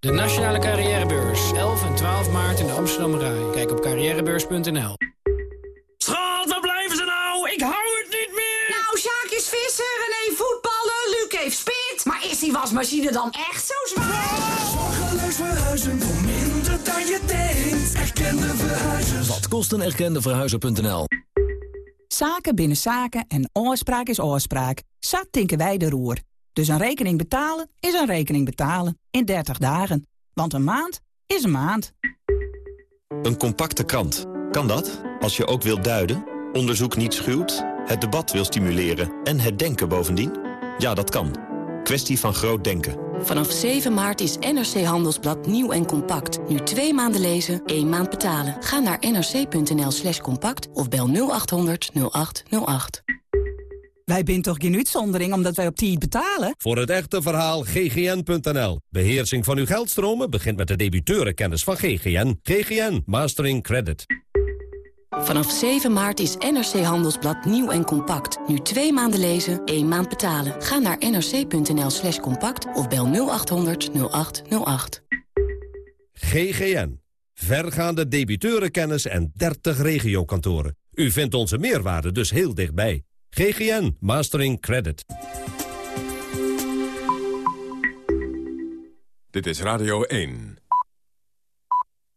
De Nationale Carrièrebeurs. 11 en 12 maart in de Amsterdam Rai. Kijk op carrièrebeurs.nl. Schat, waar blijven ze nou? Ik hou het niet meer! Nou, Sjaak is visser, René voetballen, Luc heeft spit. Maar is die wasmachine dan echt zo zwaar? Zorgeloos verhuizen voor minder dan je denkt. Erkende verhuizers. Wat kost een erkende verhuizer.nl? Zaken binnen zaken en oorspraak is oorspraak. Zat tinken wij de roer. Dus een rekening betalen is een rekening betalen. In 30 dagen. Want een maand is een maand. Een compacte krant. Kan dat? Als je ook wilt duiden, onderzoek niet schuwt, het debat wil stimuleren en het denken bovendien? Ja, dat kan. Kwestie van groot denken. Vanaf 7 maart is NRC Handelsblad nieuw en compact. Nu twee maanden lezen, één maand betalen. Ga naar nrc.nl slash compact of bel 0800 0808. Wij zijn toch geen uitzondering omdat wij op tijd betalen? Voor het echte verhaal ggn.nl. Beheersing van uw geldstromen begint met de debiteurenkennis van GGN. GGN Mastering Credit. Vanaf 7 maart is NRC Handelsblad nieuw en compact. Nu twee maanden lezen, één maand betalen. Ga naar nrc.nl slash compact of bel 0800 0808. GGN. Vergaande debiteurenkennis en 30 regiokantoren. U vindt onze meerwaarde dus heel dichtbij. GGN Mastering Credit. Dit is Radio 1.